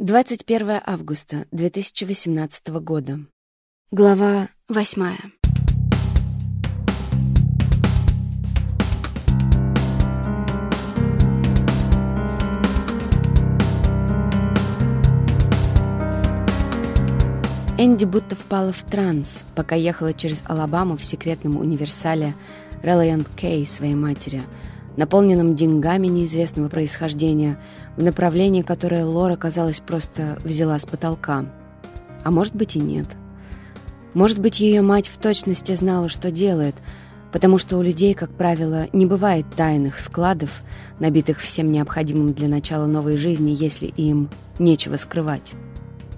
21 августа 2018 года. Глава восьмая. Энди будто впала в транс, пока ехала через Алабаму в секретном универсале Релайант Кей своей матери, наполненном деньгами неизвестного происхождения, в направлении, которое Лора, казалось, просто взяла с потолка. А может быть и нет. Может быть, ее мать в точности знала, что делает, потому что у людей, как правило, не бывает тайных складов, набитых всем необходимым для начала новой жизни, если им нечего скрывать.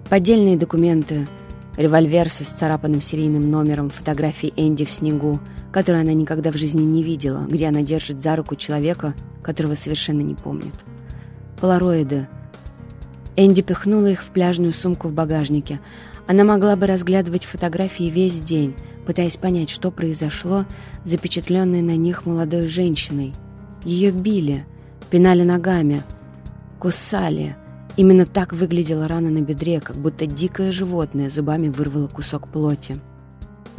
Поддельные документы – Револьвер со сцарапанным серийным номером фотографии Энди в снегу, которую она никогда в жизни не видела, где она держит за руку человека, которого совершенно не помнит. Полароиды. Энди пихнула их в пляжную сумку в багажнике. Она могла бы разглядывать фотографии весь день, пытаясь понять, что произошло, запечатленной на них молодой женщиной. Ее били, пинали ногами, кусали — Именно так выглядела рана на бедре, как будто дикое животное зубами вырвало кусок плоти.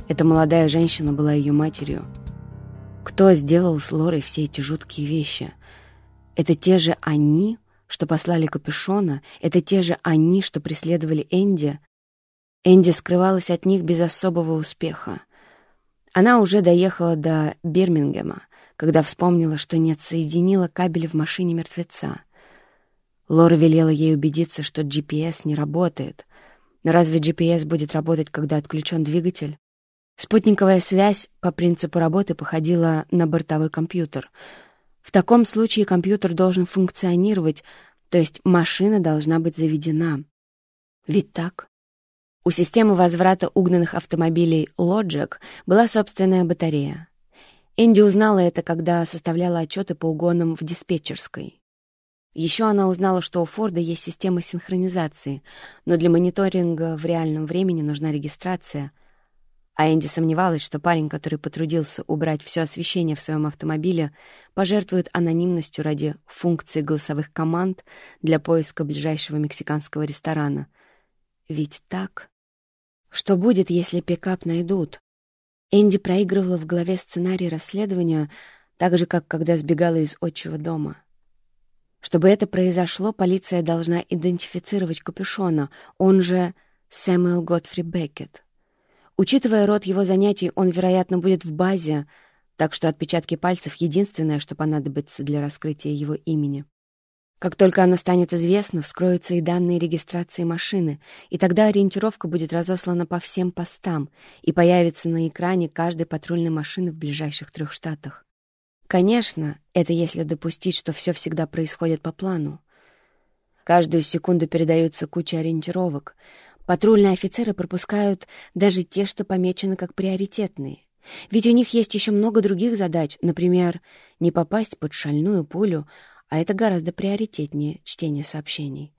Эта молодая женщина была ее матерью. Кто сделал с Лорой все эти жуткие вещи? Это те же они, что послали капюшона? Это те же они, что преследовали Энди? Энди скрывалась от них без особого успеха. Она уже доехала до Бирмингема, когда вспомнила, что не отсоединила кабели в машине мертвеца. Лора велела ей убедиться, что GPS не работает. Но разве GPS будет работать, когда отключен двигатель? Спутниковая связь по принципу работы походила на бортовой компьютер. В таком случае компьютер должен функционировать, то есть машина должна быть заведена. Ведь так? У системы возврата угнанных автомобилей Logic была собственная батарея. Энди узнала это, когда составляла отчеты по угонам в диспетчерской. Еще она узнала, что у Форда есть система синхронизации, но для мониторинга в реальном времени нужна регистрация. А Энди сомневалась, что парень, который потрудился убрать все освещение в своем автомобиле, пожертвует анонимностью ради функции голосовых команд для поиска ближайшего мексиканского ресторана. Ведь так? Что будет, если пикап найдут? Энди проигрывала в голове сценарий расследования, так же, как когда сбегала из отчего дома — чтобы это произошло, полиция должна идентифицировать капюшона, он же Сэмюэл Готфри Беккет. Учитывая род его занятий, он, вероятно, будет в базе, так что отпечатки пальцев — единственное, что понадобится для раскрытия его имени. Как только оно станет известно, вскроются и данные регистрации машины, и тогда ориентировка будет разослана по всем постам и появится на экране каждой патрульной машины в ближайших трех штатах. Конечно, это если допустить, что все всегда происходит по плану. Каждую секунду передаются куча ориентировок. Патрульные офицеры пропускают даже те, что помечены как приоритетные. Ведь у них есть еще много других задач, например, не попасть под шальную пулю, а это гораздо приоритетнее чтения сообщений.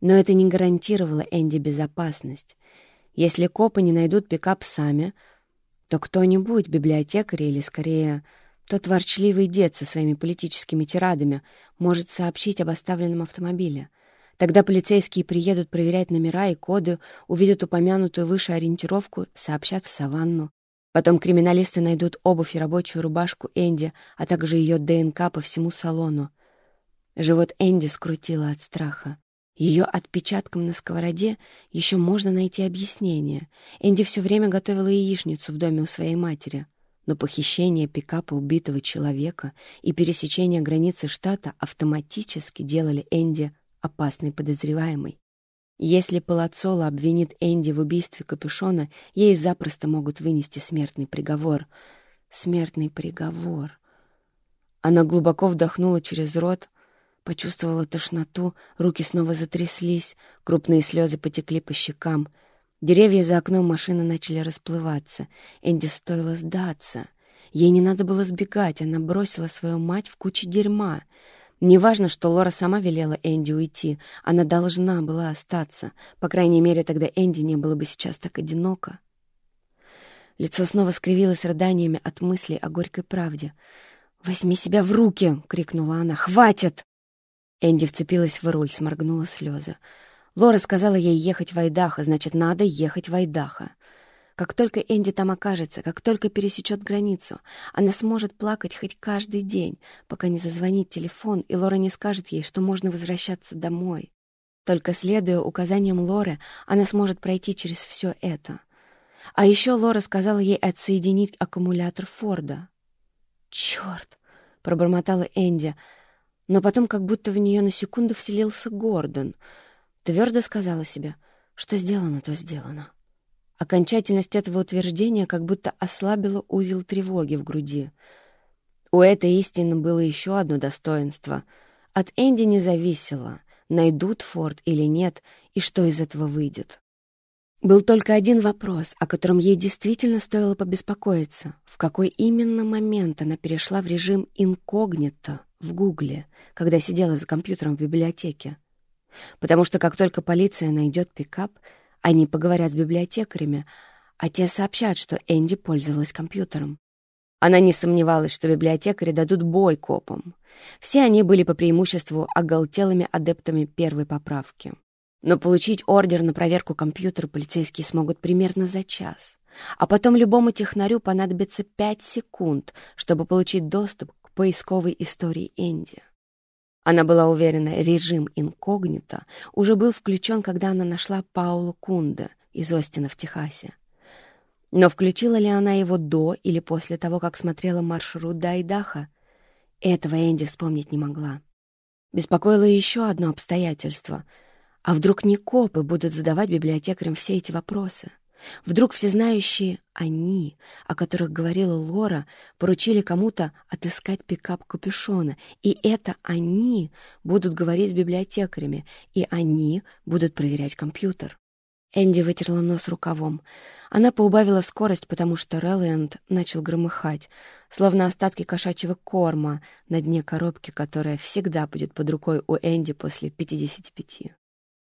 Но это не гарантировало Энди безопасность. Если копы не найдут пикап сами, то кто-нибудь, библиотекарь или, скорее, тот ворчливый дед со своими политическими тирадами может сообщить об оставленном автомобиле. Тогда полицейские приедут проверять номера и коды, увидят упомянутую выше ориентировку, сообщат в саванну. Потом криминалисты найдут обувь и рабочую рубашку Энди, а также ее ДНК по всему салону. Живот Энди скрутило от страха. Ее отпечатком на сковороде еще можно найти объяснение. Энди все время готовила яичницу в доме у своей матери но похищение пикапа убитого человека и пересечение границы штата автоматически делали Энди опасной подозреваемой. Если Палацоло обвинит Энди в убийстве Капюшона, ей запросто могут вынести смертный приговор. Смертный приговор. Она глубоко вдохнула через рот, почувствовала тошноту, руки снова затряслись, крупные слезы потекли по щекам — Деревья за окном машины начали расплываться. Энди стоило сдаться. Ей не надо было сбегать, она бросила свою мать в кучу дерьма. Неважно, что Лора сама велела Энди уйти, она должна была остаться. По крайней мере, тогда Энди не было бы сейчас так одиноко. Лицо снова скривилось рыданиями от мыслей о горькой правде. «Возьми себя в руки!» — крикнула она. «Хватит!» Энди вцепилась в руль, сморгнула слезы. Лора сказала ей ехать в Айдахо, значит, надо ехать в Айдахо. Как только Энди там окажется, как только пересечет границу, она сможет плакать хоть каждый день, пока не зазвонит телефон, и Лора не скажет ей, что можно возвращаться домой. Только следуя указаниям Лоры, она сможет пройти через все это. А еще Лора сказала ей отсоединить аккумулятор Форда. «Черт!» — пробормотала Энди, но потом как будто в нее на секунду вселился Гордон. Твердо сказала себе, что сделано, то сделано. Окончательность этого утверждения как будто ослабила узел тревоги в груди. У этой истины было еще одно достоинство. От Энди не зависело, найдут Форд или нет, и что из этого выйдет. Был только один вопрос, о котором ей действительно стоило побеспокоиться. В какой именно момент она перешла в режим инкогнито в Гугле, когда сидела за компьютером в библиотеке? Потому что как только полиция найдет пикап, они поговорят с библиотекарями, а те сообщат, что Энди пользовалась компьютером. Она не сомневалась, что библиотекари дадут бой копам. Все они были по преимуществу оголтелыми адептами первой поправки. Но получить ордер на проверку компьютера полицейские смогут примерно за час. А потом любому технарю понадобится пять секунд, чтобы получить доступ к поисковой истории Энди. Она была уверена, режим инкогнито уже был включен, когда она нашла Паулу Кунда из Остина в Техасе. Но включила ли она его до или после того, как смотрела маршрут до Айдаха, этого Энди вспомнить не могла. Беспокоило еще одно обстоятельство. А вдруг не копы будут задавать библиотекарям все эти вопросы? Вдруг всезнающие «они», о которых говорила Лора, поручили кому-то отыскать пикап Капюшона, и это «они» будут говорить с библиотекарями, и они будут проверять компьютер. Энди вытерла нос рукавом. Она поубавила скорость, потому что Релленд начал громыхать, словно остатки кошачьего корма на дне коробки, которая всегда будет под рукой у Энди после 55.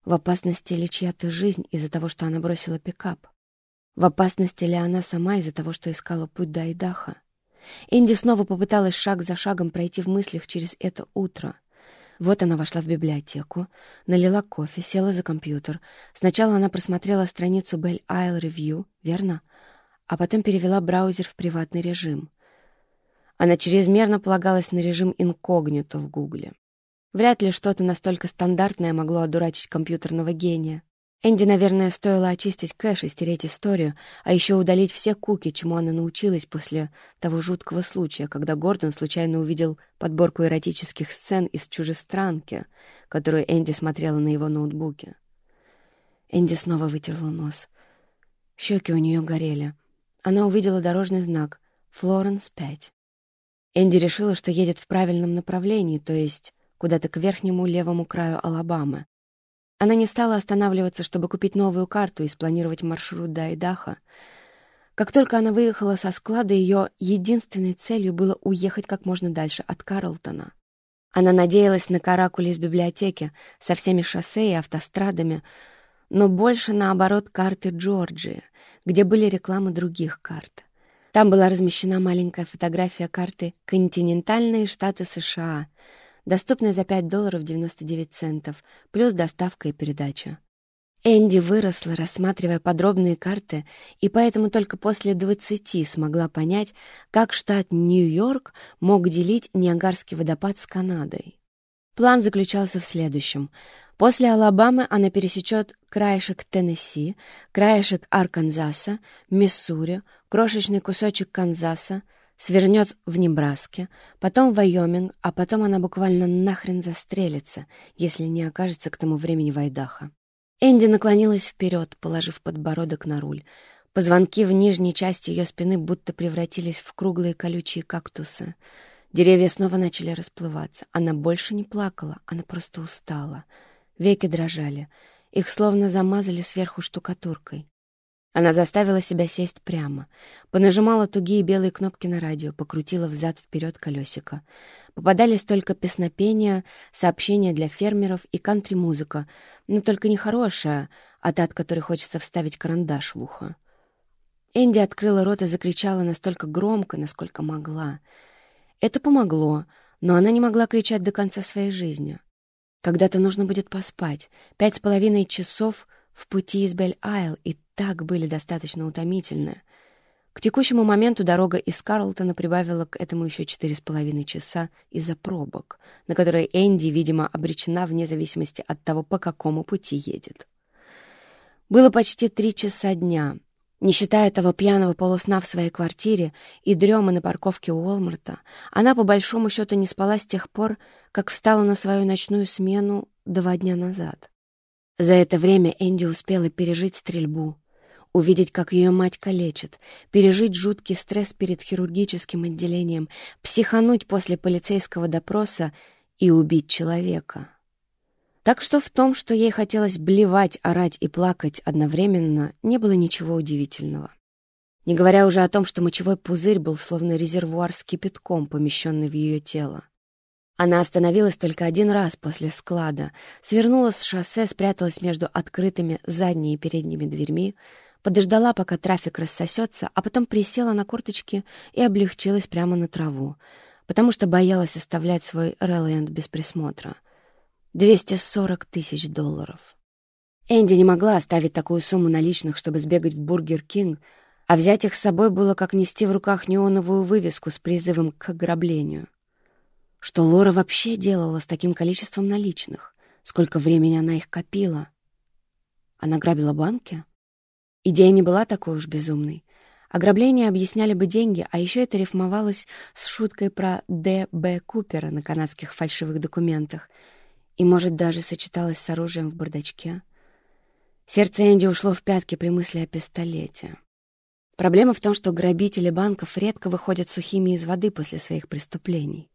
В опасности ли чья-то жизнь из-за того, что она бросила пикап? В опасности ли она сама из-за того, что искала путь до Айдаха? Энди снова попыталась шаг за шагом пройти в мыслях через это утро. Вот она вошла в библиотеку, налила кофе, села за компьютер. Сначала она просмотрела страницу Bell Isle Review, верно? А потом перевела браузер в приватный режим. Она чрезмерно полагалась на режим инкогнито в Гугле. Вряд ли что-то настолько стандартное могло одурачить компьютерного гения. Энди, наверное, стоило очистить кэш и стереть историю, а еще удалить все куки, чему она научилась после того жуткого случая, когда Гордон случайно увидел подборку эротических сцен из «Чужестранки», которую Энди смотрела на его ноутбуке. Энди снова вытерла нос. Щеки у нее горели. Она увидела дорожный знак «Флоренс 5». Энди решила, что едет в правильном направлении, то есть куда-то к верхнему левому краю Алабамы. Она не стала останавливаться, чтобы купить новую карту и спланировать маршрут до Айдаха. Как только она выехала со склада, ее единственной целью было уехать как можно дальше от Карлтона. Она надеялась на каракули из библиотеки со всеми шоссе и автострадами, но больше наоборот карты Джорджии, где были рекламы других карт. Там была размещена маленькая фотография карты «Континентальные штаты США», доступная за 5 долларов 99 центов, плюс доставка и передача. Энди выросла, рассматривая подробные карты, и поэтому только после 20 смогла понять, как штат Нью-Йорк мог делить Ниагарский водопад с Канадой. План заключался в следующем. После Алабамы она пересечет краешек Теннесси, краешек Арканзаса, Миссури, крошечный кусочек Канзаса, свернет в Небраске, потом в Вайоминг, а потом она буквально нахрен застрелится, если не окажется к тому времени в Айдахо. Энди наклонилась вперед, положив подбородок на руль. Позвонки в нижней части ее спины будто превратились в круглые колючие кактусы. Деревья снова начали расплываться. Она больше не плакала, она просто устала. Веки дрожали. Их словно замазали сверху штукатуркой. Она заставила себя сесть прямо, понажимала тугие белые кнопки на радио, покрутила взад-вперед колесико. Попадались только песнопения, сообщения для фермеров и кантри-музыка, но только не хорошая, а та, от которой хочется вставить карандаш в ухо. Энди открыла рот и закричала настолько громко, насколько могла. Это помогло, но она не могла кричать до конца своей жизни. Когда-то нужно будет поспать. Пять с половиной часов в пути из Бель-Айл и так были достаточно утомительны. К текущему моменту дорога из Карлтона прибавила к этому еще четыре с половиной часа из-за пробок, на которые Энди, видимо, обречена вне зависимости от того, по какому пути едет. Было почти три часа дня. Не считая того пьяного полусна в своей квартире и дрема на парковке Уолмарта, она по большому счету не спала с тех пор, как встала на свою ночную смену два дня назад. За это время Энди успела пережить стрельбу, увидеть, как ее мать калечит, пережить жуткий стресс перед хирургическим отделением, психануть после полицейского допроса и убить человека. Так что в том, что ей хотелось блевать, орать и плакать одновременно, не было ничего удивительного. Не говоря уже о том, что мочевой пузырь был словно резервуар с кипятком, помещенный в ее тело. Она остановилась только один раз после склада, свернула с шоссе, спряталась между открытыми задними и передними дверьми, подождала, пока трафик рассосется, а потом присела на корточки и облегчилась прямо на траву, потому что боялась оставлять свой Reliant без присмотра. 240 тысяч долларов. Энди не могла оставить такую сумму наличных, чтобы сбегать в Burger King, а взять их с собой было как нести в руках неоновую вывеску с призывом к ограблению. Что Лора вообще делала с таким количеством наличных? Сколько времени она их копила? Она грабила банки? Идея не была такой уж безумной. Ограбление объясняли бы деньги, а еще это рифмовалось с шуткой про Д. Б. Купера на канадских фальшивых документах — и, может, даже сочеталась с оружием в бардачке. Сердце Энди ушло в пятки при мысли о пистолете. Проблема в том, что грабители банков редко выходят сухими из воды после своих преступлений.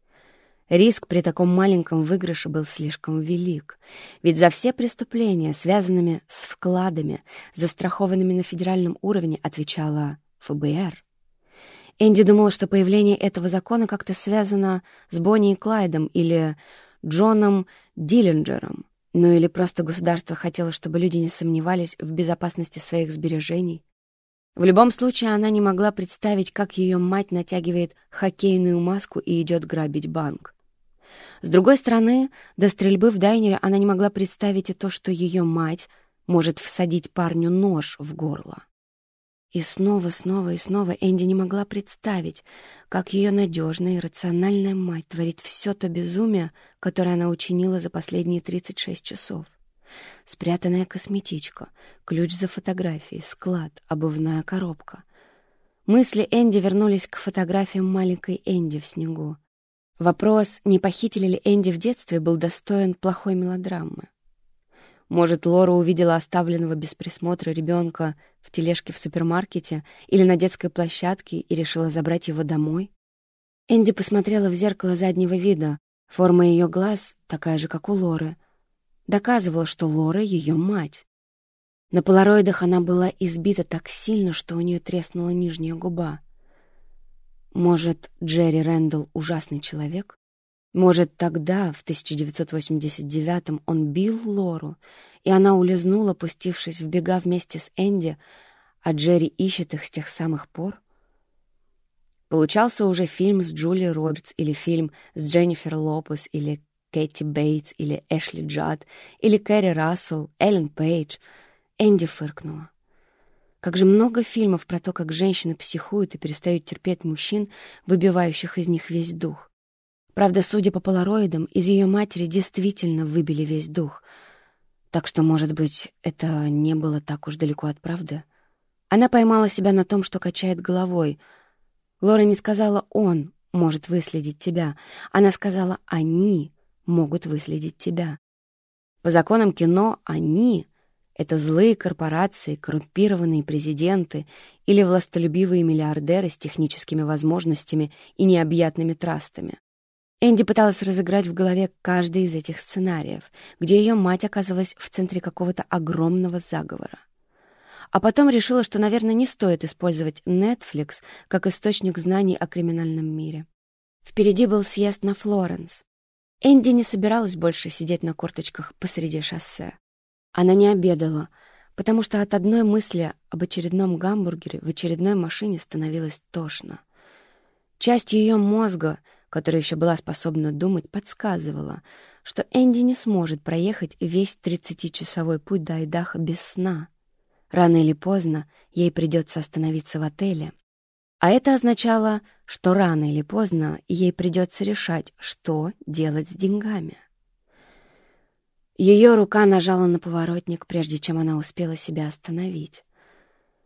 Риск при таком маленьком выигрыше был слишком велик, ведь за все преступления, связанными с вкладами, застрахованными на федеральном уровне, отвечала ФБР. Энди думала, что появление этого закона как-то связано с Бонни и Клайдом или Джоном Диллинджером. Ну или просто государство хотело, чтобы люди не сомневались в безопасности своих сбережений. В любом случае, она не могла представить, как ее мать натягивает хоккейную маску и идет грабить банк. С другой стороны, до стрельбы в дайнере она не могла представить и то, что ее мать может всадить парню нож в горло. И снова, снова и снова Энди не могла представить, как ее надежная и рациональная мать творит все то безумие, которое она учинила за последние 36 часов. Спрятанная косметичка, ключ за фотографией, склад, обувная коробка. Мысли Энди вернулись к фотографиям маленькой Энди в снегу. Вопрос, не похитили ли Энди в детстве, был достоин плохой мелодрамы. Может, Лора увидела оставленного без присмотра ребенка в тележке в супермаркете или на детской площадке и решила забрать его домой? Энди посмотрела в зеркало заднего вида. Форма ее глаз, такая же, как у Лоры, доказывала, что Лора — ее мать. На полароидах она была избита так сильно, что у нее треснула нижняя губа. Может, Джерри Рэндалл — ужасный человек? Может, тогда, в 1989-м, он бил Лору, и она улизнула, пустившись в бега вместе с Энди, а Джерри ищет их с тех самых пор? Получался уже фильм с Джули Робертс или фильм с Дженнифер Лопес или Кэти Бейтс или Эшли Джад или Кэрри Рассел, Эллен Пейдж. Энди фыркнула. Как же много фильмов про то, как женщины психуют и перестают терпеть мужчин, выбивающих из них весь дух. Правда, судя по полароидам, из ее матери действительно выбили весь дух. Так что, может быть, это не было так уж далеко от правды. Она поймала себя на том, что качает головой. Лора не сказала «он может выследить тебя». Она сказала «они могут выследить тебя». По законам кино «они» — это злые корпорации, коррумпированные президенты или властолюбивые миллиардеры с техническими возможностями и необъятными трастами. Энди пыталась разыграть в голове каждый из этих сценариев, где ее мать оказалась в центре какого-то огромного заговора. А потом решила, что, наверное, не стоит использовать Netflix как источник знаний о криминальном мире. Впереди был съезд на Флоренс. Энди не собиралась больше сидеть на корточках посреди шоссе. Она не обедала, потому что от одной мысли об очередном гамбургере в очередной машине становилось тошно. Часть ее мозга — которая еще была способна думать, подсказывала, что Энди не сможет проехать весь 30-часовой путь до Айдаха без сна. Рано или поздно ей придется остановиться в отеле. А это означало, что рано или поздно ей придется решать, что делать с деньгами. Ее рука нажала на поворотник, прежде чем она успела себя остановить.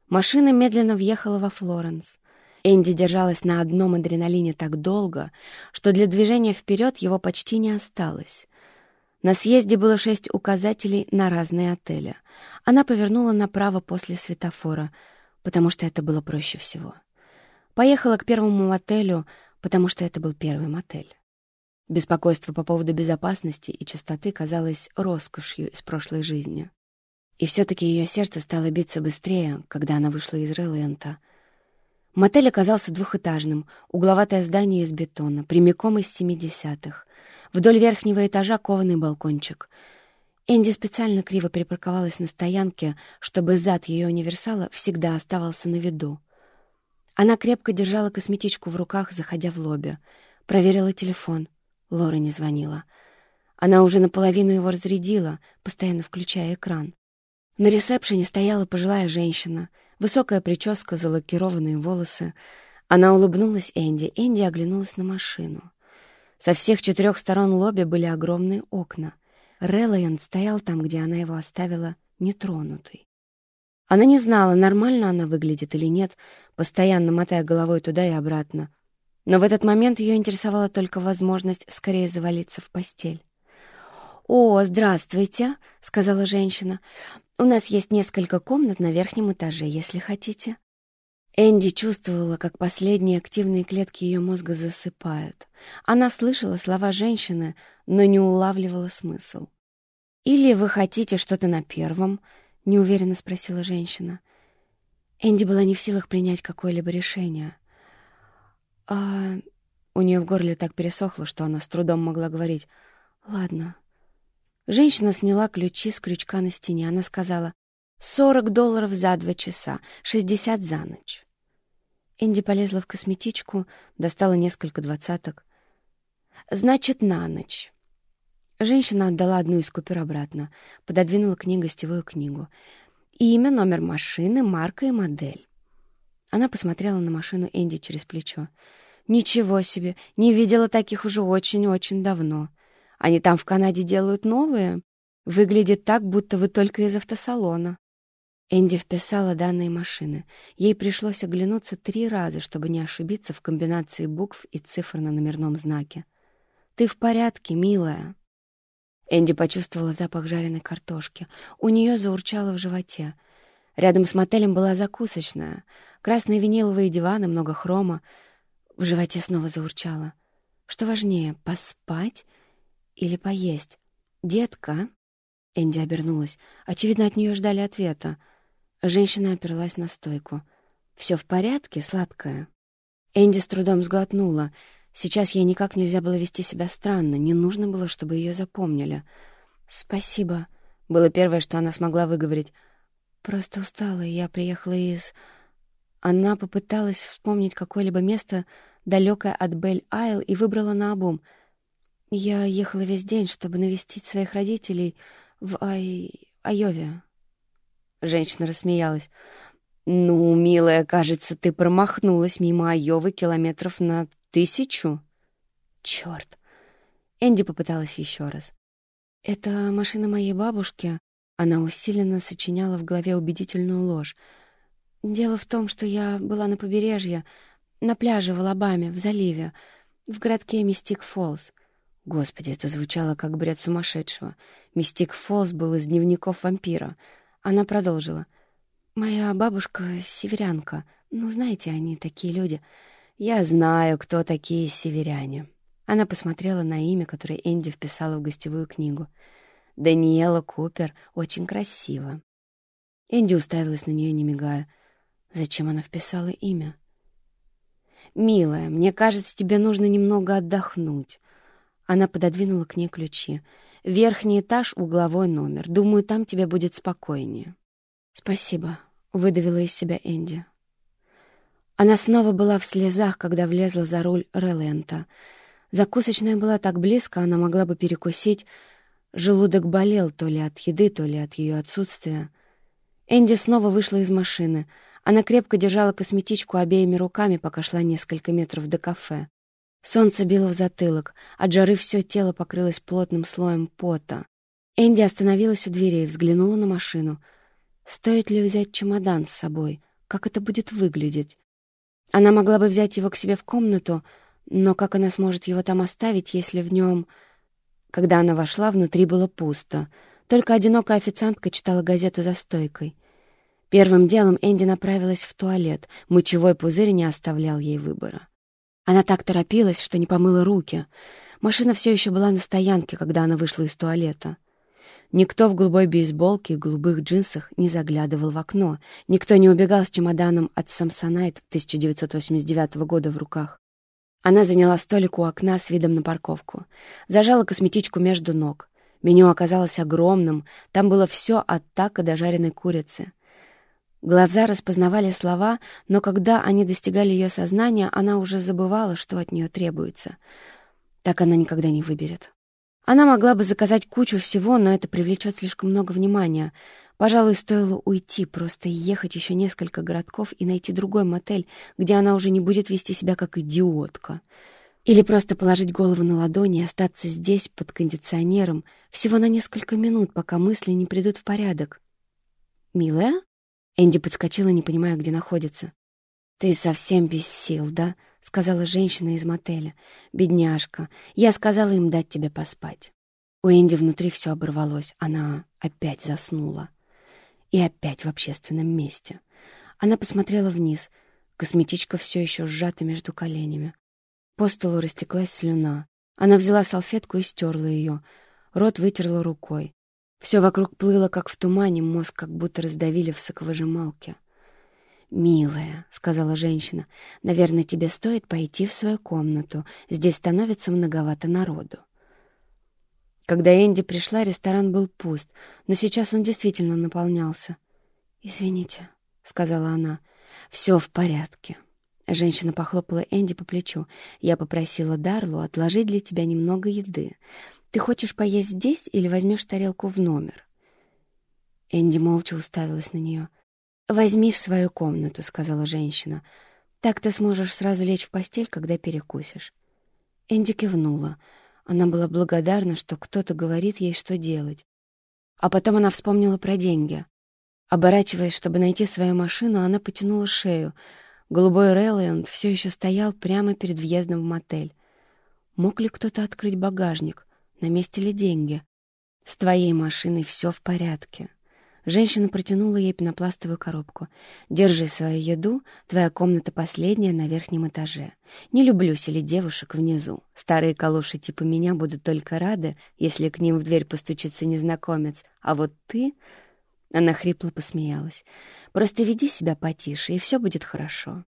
Машина медленно въехала во Флоренс. Энди держалась на одном адреналине так долго, что для движения вперед его почти не осталось. На съезде было шесть указателей на разные отели. Она повернула направо после светофора, потому что это было проще всего. Поехала к первому отелю, потому что это был первый мотель. Беспокойство по поводу безопасности и чистоты казалось роскошью из прошлой жизни. И все-таки ее сердце стало биться быстрее, когда она вышла из Релента — Мотель оказался двухэтажным, угловатое здание из бетона, прямиком из 70-х. Вдоль верхнего этажа кованый балкончик. Энди специально криво припарковалась на стоянке, чтобы зад ее универсала всегда оставался на виду. Она крепко держала косметичку в руках, заходя в лобби. Проверила телефон. Лора не звонила. Она уже наполовину его разрядила, постоянно включая экран. На ресепшене стояла пожилая женщина — Высокая прическа, залакированные волосы. Она улыбнулась Энди. Энди оглянулась на машину. Со всех четырех сторон лобби были огромные окна. Релайон стоял там, где она его оставила нетронутый. Она не знала, нормально она выглядит или нет, постоянно мотая головой туда и обратно. Но в этот момент ее интересовала только возможность скорее завалиться в постель. «О, здравствуйте», — сказала женщина. У нас есть несколько комнат на верхнем этаже, если хотите». Энди чувствовала, как последние активные клетки ее мозга засыпают. Она слышала слова женщины, но не улавливала смысл. «Или вы хотите что-то на первом?» — неуверенно спросила женщина. Энди была не в силах принять какое-либо решение. «А...» У нее в горле так пересохло, что она с трудом могла говорить. «Ладно, Женщина сняла ключи с крючка на стене. Она сказала, «Сорок долларов за два часа, шестьдесят за ночь». Энди полезла в косметичку, достала несколько двадцаток. «Значит, на ночь». Женщина отдала одну из купюр обратно, пододвинула к ней гостевую книгу. Имя, номер машины, марка и модель. Она посмотрела на машину Энди через плечо. «Ничего себе! Не видела таких уже очень-очень давно». Они там в Канаде делают новые. Выглядит так, будто вы только из автосалона». Энди вписала данные машины. Ей пришлось оглянуться три раза, чтобы не ошибиться в комбинации букв и цифр на номерном знаке. «Ты в порядке, милая?» Энди почувствовала запах жареной картошки. У нее заурчало в животе. Рядом с мотелем была закусочная. Красные виниловые диваны, много хрома. В животе снова заурчало. Что важнее, поспать или поесть. «Детка?» Энди обернулась. Очевидно, от нее ждали ответа. Женщина оперлась на стойку. «Все в порядке, сладкая?» Энди с трудом сглотнула. Сейчас ей никак нельзя было вести себя странно. Не нужно было, чтобы ее запомнили. «Спасибо», — было первое, что она смогла выговорить. «Просто устала, и я приехала из...» Она попыталась вспомнить какое-либо место, далекое от Бель-Айл, и выбрала наобум — я ехала весь день, чтобы навестить своих родителей в Ай... Айове. Женщина рассмеялась. «Ну, милая, кажется, ты промахнулась мимо Айовы километров на тысячу». «Чёрт!» Энди попыталась еще раз. «Это машина моей бабушки». Она усиленно сочиняла в голове убедительную ложь. «Дело в том, что я была на побережье, на пляже в Алабаме, в заливе, в городке Мистик Фоллс. Господи, это звучало как бред сумасшедшего. Мистик Фолс был из дневников вампира. Она продолжила. «Моя бабушка — северянка. Ну, знаете, они такие люди. Я знаю, кто такие северяне». Она посмотрела на имя, которое Энди вписала в гостевую книгу. «Даниэла Купер. Очень красиво». Энди уставилась на нее, не мигая. Зачем она вписала имя? «Милая, мне кажется, тебе нужно немного отдохнуть. Она пододвинула к ней ключи. «Верхний этаж, угловой номер. Думаю, там тебе будет спокойнее». «Спасибо», — выдавила из себя Энди. Она снова была в слезах, когда влезла за руль Релента. Закусочная была так близко, она могла бы перекусить. Желудок болел то ли от еды, то ли от ее отсутствия. Энди снова вышла из машины. Она крепко держала косметичку обеими руками, пока шла несколько метров до кафе. Солнце било в затылок, от жары все тело покрылось плотным слоем пота. Энди остановилась у двери и взглянула на машину. Стоит ли взять чемодан с собой? Как это будет выглядеть? Она могла бы взять его к себе в комнату, но как она сможет его там оставить, если в нем... Когда она вошла, внутри было пусто. Только одинокая официантка читала газету за стойкой. Первым делом Энди направилась в туалет. Мочевой пузырь не оставлял ей выбора. Она так торопилась, что не помыла руки. Машина все еще была на стоянке, когда она вышла из туалета. Никто в голубой бейсболке и голубых джинсах не заглядывал в окно. Никто не убегал с чемоданом от Самсонайт 1989 года в руках. Она заняла столик у окна с видом на парковку. Зажала косметичку между ног. Меню оказалось огромным. Там было все от така до жареной курицы. Глаза распознавали слова, но когда они достигали ее сознания, она уже забывала, что от нее требуется. Так она никогда не выберет. Она могла бы заказать кучу всего, но это привлечет слишком много внимания. Пожалуй, стоило уйти, просто ехать еще несколько городков и найти другой мотель, где она уже не будет вести себя как идиотка. Или просто положить голову на ладони и остаться здесь, под кондиционером, всего на несколько минут, пока мысли не придут в порядок. «Милая?» Энди подскочила, не понимая, где находится. «Ты совсем без сил, да?» — сказала женщина из мотеля. «Бедняжка, я сказала им дать тебе поспать». У Энди внутри все оборвалось. Она опять заснула. И опять в общественном месте. Она посмотрела вниз. Косметичка все еще сжата между коленями. По столу растеклась слюна. Она взяла салфетку и стерла ее. Рот вытерла рукой. Все вокруг плыло, как в тумане, мозг как будто раздавили в соковыжималке. «Милая», — сказала женщина, — «наверное, тебе стоит пойти в свою комнату. Здесь становится многовато народу». Когда Энди пришла, ресторан был пуст, но сейчас он действительно наполнялся. «Извините», — сказала она, — «все в порядке». Женщина похлопала Энди по плечу. «Я попросила Дарлу отложить для тебя немного еды. Ты хочешь поесть здесь или возьмешь тарелку в номер?» Энди молча уставилась на нее. «Возьми в свою комнату», — сказала женщина. «Так ты сможешь сразу лечь в постель, когда перекусишь». Энди кивнула. Она была благодарна, что кто-то говорит ей, что делать. А потом она вспомнила про деньги. Оборачиваясь, чтобы найти свою машину, она потянула шею. Голубой Рейланд все еще стоял прямо перед въездом в мотель. Мог ли кто-то открыть багажник? На месте ли деньги? С твоей машиной все в порядке. Женщина протянула ей пенопластовую коробку. «Держи свою еду, твоя комната последняя на верхнем этаже. Не люблю селить девушек внизу. Старые калоши типа меня будут только рады, если к ним в дверь постучится незнакомец. А вот ты...» Она хрипло посмеялась. «Просто веди себя потише, и все будет хорошо».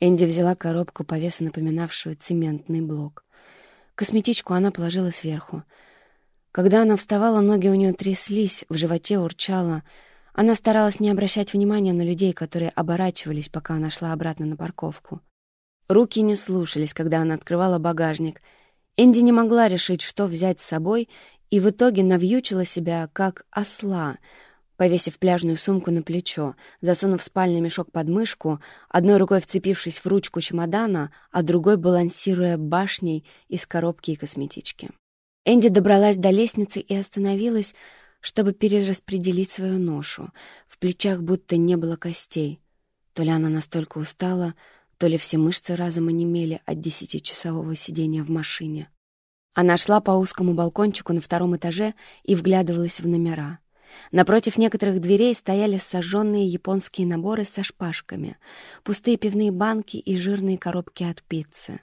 Энди взяла коробку по весу, напоминавшую цементный блок. Косметичку она положила сверху. Когда она вставала, ноги у нее тряслись, в животе урчало. Она старалась не обращать внимания на людей, которые оборачивались, пока она шла обратно на парковку. Руки не слушались, когда она открывала багажник. Энди не могла решить, что взять с собой, и в итоге навьючила себя, как осла, повесив пляжную сумку на плечо, засунув спальный мешок под мышку, одной рукой вцепившись в ручку чемодана, а другой балансируя башней из коробки и косметички. Энди добралась до лестницы и остановилась, чтобы перераспределить свою ношу. В плечах будто не было костей. То ли она настолько устала, то ли все мышцы разом онемели от десятичасового сидения в машине. Она шла по узкому балкончику на втором этаже и вглядывалась в номера. Напротив некоторых дверей стояли сожженные японские наборы со шпажками, пустые пивные банки и жирные коробки от пиццы.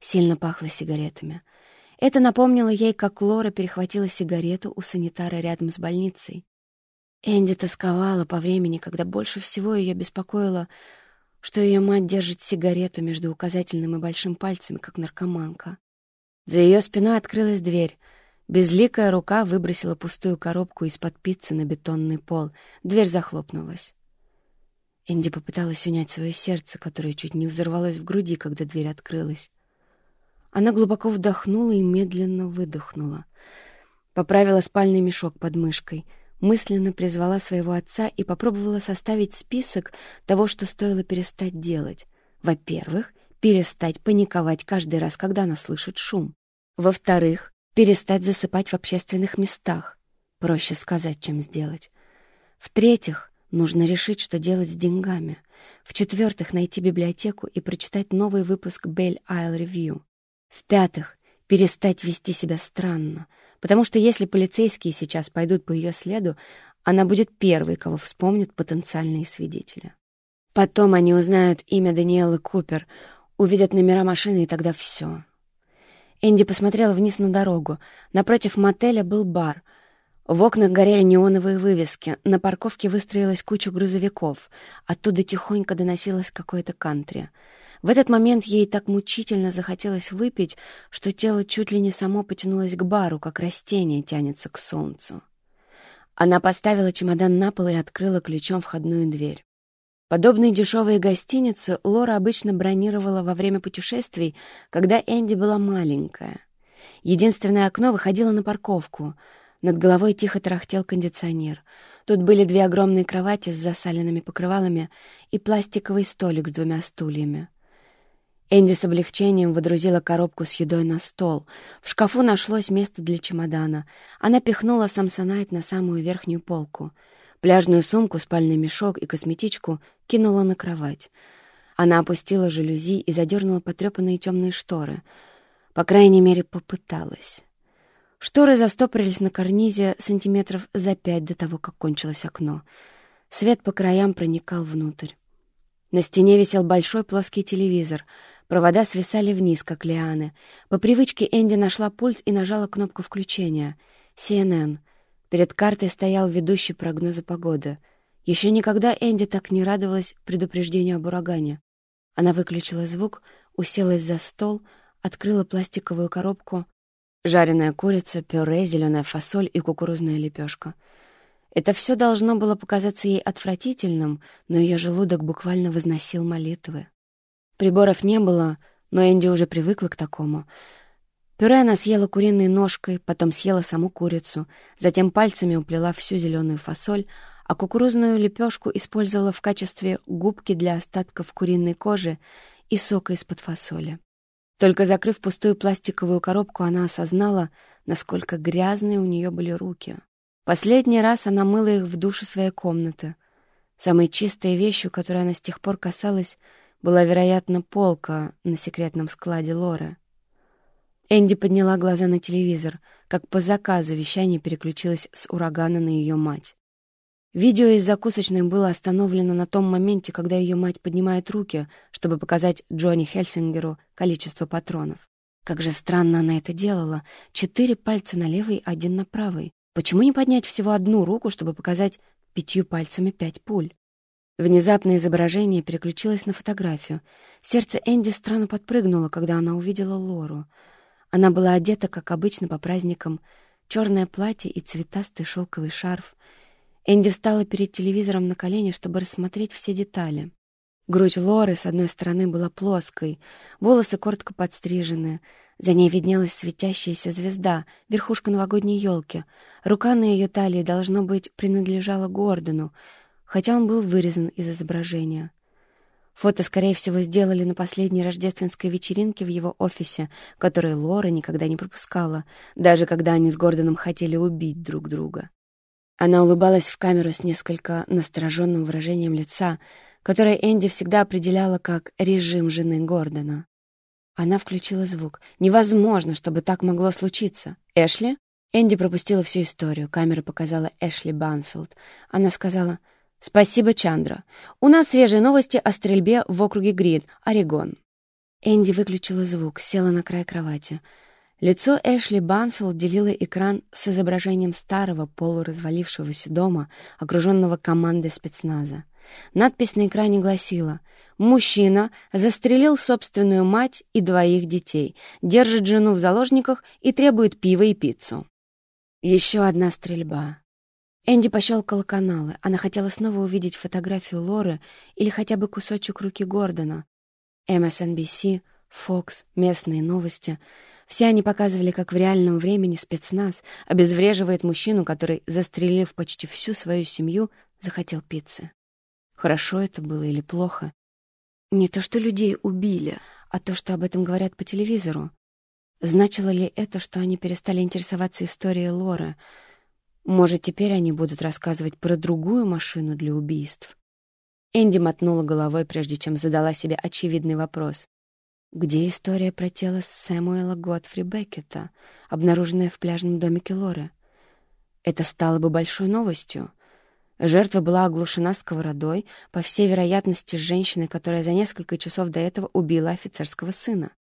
Сильно пахло сигаретами — это напомнило ей, как Лора перехватила сигарету у санитара рядом с больницей. Энди тосковала по времени, когда больше всего ее беспокоило, что ее мать держит сигарету между указательным и большим пальцами, как наркоманка. За ее спиной открылась дверь. Безликая рука выбросила пустую коробку из-под пиццы на бетонный пол. Дверь захлопнулась. Энди попыталась унять свое сердце, которое чуть не взорвалось в груди, когда дверь открылась. Она глубоко вдохнула и медленно выдохнула. Поправила спальный мешок под мышкой, мысленно призвала своего отца и попробовала составить список того, что стоило перестать делать. Во-первых, перестать паниковать каждый раз, когда она слышит шум. Во-вторых, перестать засыпать в общественных местах. Проще сказать, чем сделать. В-третьих, нужно решить, что делать с деньгами. В-четвертых, найти библиотеку и прочитать новый выпуск Bell Isle Review. В-пятых, перестать вести себя странно, потому что если полицейские сейчас пойдут по ее следу, она будет первой, кого вспомнят потенциальные свидетели. Потом они узнают имя Даниэлы Купер, увидят номера машины, и тогда все. Энди посмотрела вниз на дорогу. Напротив мотеля был бар. В окнах горели неоновые вывески. На парковке выстроилась куча грузовиков. Оттуда тихонько доносилось какое-то кантри. В этот момент ей так мучительно захотелось выпить, что тело чуть ли не само потянулось к бару, как растение тянется к солнцу. Она поставила чемодан на пол и открыла ключом входную дверь. Подобные дешевые гостиницы Лора обычно бронировала во время путешествий, когда Энди была маленькая. Единственное окно выходило на парковку. Над головой тихо тарахтел кондиционер. Тут были две огромные кровати с засаленными покрывалами и пластиковый столик с двумя стульями. Энди с облегчением выдрузила коробку с едой на стол. В шкафу нашлось место для чемодана. Она пихнула самсонайт на самую верхнюю полку — Пляжную сумку, спальный мешок и косметичку кинула на кровать. Она опустила жалюзи и задернула потрепанные темные шторы. По крайней мере, попыталась. Шторы застопорились на карнизе сантиметров за пять до того, как кончилось окно. Свет по краям проникал внутрь. На стене висел большой плоский телевизор. Провода свисали вниз, как лианы. По привычке Энди нашла пульт и нажала кнопку включения. CNN. Перед картой стоял ведущий прогноза погоды. Еще никогда Энди так не радовалась предупреждению об урагане. Она выключила звук, уселась за стол, открыла пластиковую коробку. Жареная курица, пюре, зеленая фасоль и кукурузная лепешка. Это все должно было показаться ей отвратительным, но ее желудок буквально возносил молитвы. Приборов не было, но Энди уже привыкла к такому — Пюре она съела куриной ножкой, потом съела саму курицу, затем пальцами уплела всю зеленую фасоль, а кукурузную лепешку использовала в качестве губки для остатков куриной кожи и сока из-под фасоли. Только закрыв пустую пластиковую коробку, она осознала, насколько грязные у нее были руки. Последний раз она мыла их в душе своей комнаты. Самой чистой вещью, которой она с тех пор касалась, была, вероятно, полка на секретном складе Лоры. Энди подняла глаза на телевизор, как по заказу вещание переключилось с урагана на ее мать. Видео из закусочной было остановлено на том моменте, когда ее мать поднимает руки, чтобы показать Джонни Хельсингеру количество патронов. Как же странно она это делала. Четыре пальца на левой, один на правой. Почему не поднять всего одну руку, чтобы показать пятью пальцами пять пуль? Внезапно изображение переключилось на фотографию. Сердце Энди странно подпрыгнуло, когда она увидела Лору — она была одета, как обычно, по праздникам. Черное платье и цветастый шелковый шарф. Энди встала перед телевизором на колени, чтобы рассмотреть все детали. Грудь Лоры с одной стороны была плоской, волосы коротко подстрижены. За ней виднелась светящаяся звезда, верхушка новогодней елки. Рука на ее талии, должно быть, принадлежала Гордону, хотя он был вырезан из изображения. Фото, скорее всего, сделали на последней рождественской вечеринке в его офисе, которую Лора никогда не пропускала, даже когда они с Гордоном хотели убить друг друга. Она улыбалась в камеру с несколько настороженным выражением лица, которое Энди всегда определяла как «режим жены Гордона». Она включила звук. «Невозможно, чтобы так могло случиться. Эшли?» Энди пропустила всю историю. Камера показала Эшли Банфилд. Она сказала... «Спасибо, Чандра. У нас свежие новости о стрельбе в округе Грин, Орегон». Энди выключила звук, села на край кровати. Лицо Эшли Банфилд делило экран с изображением старого полуразвалившегося дома, окруженного командой спецназа. Надпись на экране гласила «Мужчина застрелил собственную мать и двоих детей, держит жену в заложниках и требует пива и пиццу». Еще одна стрельба. Энди пощелкала каналы. Она хотела снова увидеть фотографию Лоры или хотя бы кусочек руки Гордона. MSNBC, Фокс, местные новости. Все они показывали, как в реальном времени спецназ обезвреживает мужчину, который, застрелив почти всю свою семью, захотел пиццы. Хорошо это было или плохо? Не то, что людей убили, а то, что об этом говорят по телевизору. Значило ли это, что они перестали интересоваться историей Лоры? Может, теперь они будут рассказывать про другую машину для убийств? Энди мотнула головой, прежде чем задала себе очевидный вопрос. Где история про тело Сэмуэла Готфри Беккета, обнаруженная в пляжном домике Лоры? Это стало бы большой новостью. Жертва была оглушена сковородой, по всей вероятности, женщиной, которая за несколько часов до этого убила офицерского сына.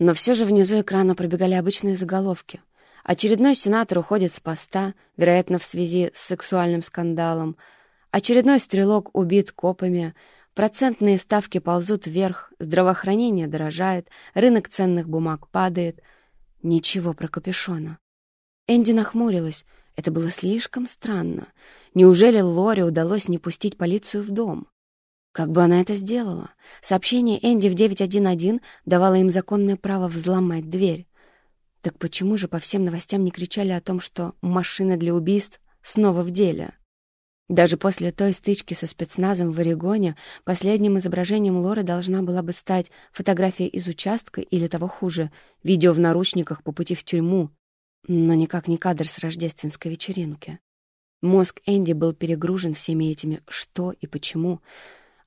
Но все же внизу экрана пробегали обычные заголовки. Очередной сенатор уходит с поста, вероятно, в связи с сексуальным скандалом. Очередной стрелок убит копами. Процентные ставки ползут вверх, здравоохранение дорожает, рынок ценных бумаг падает. Ничего про капюшона. Энди нахмурилась. Это было слишком странно. Неужели Лоре удалось не пустить полицию в дом? Как бы она это сделала? Сообщение Энди в 911 давало им законное право взломать дверь. Так почему же по всем новостям не кричали о том, что машина для убийств снова в деле? Даже после той стычки со спецназом в Орегоне последним изображением Лоры должна была бы стать фотография из участка или того хуже, видео в наручниках по пути в тюрьму, но никак не кадр с рождественской вечеринки. Мозг Энди был перегружен всеми этими «что» и «почему»,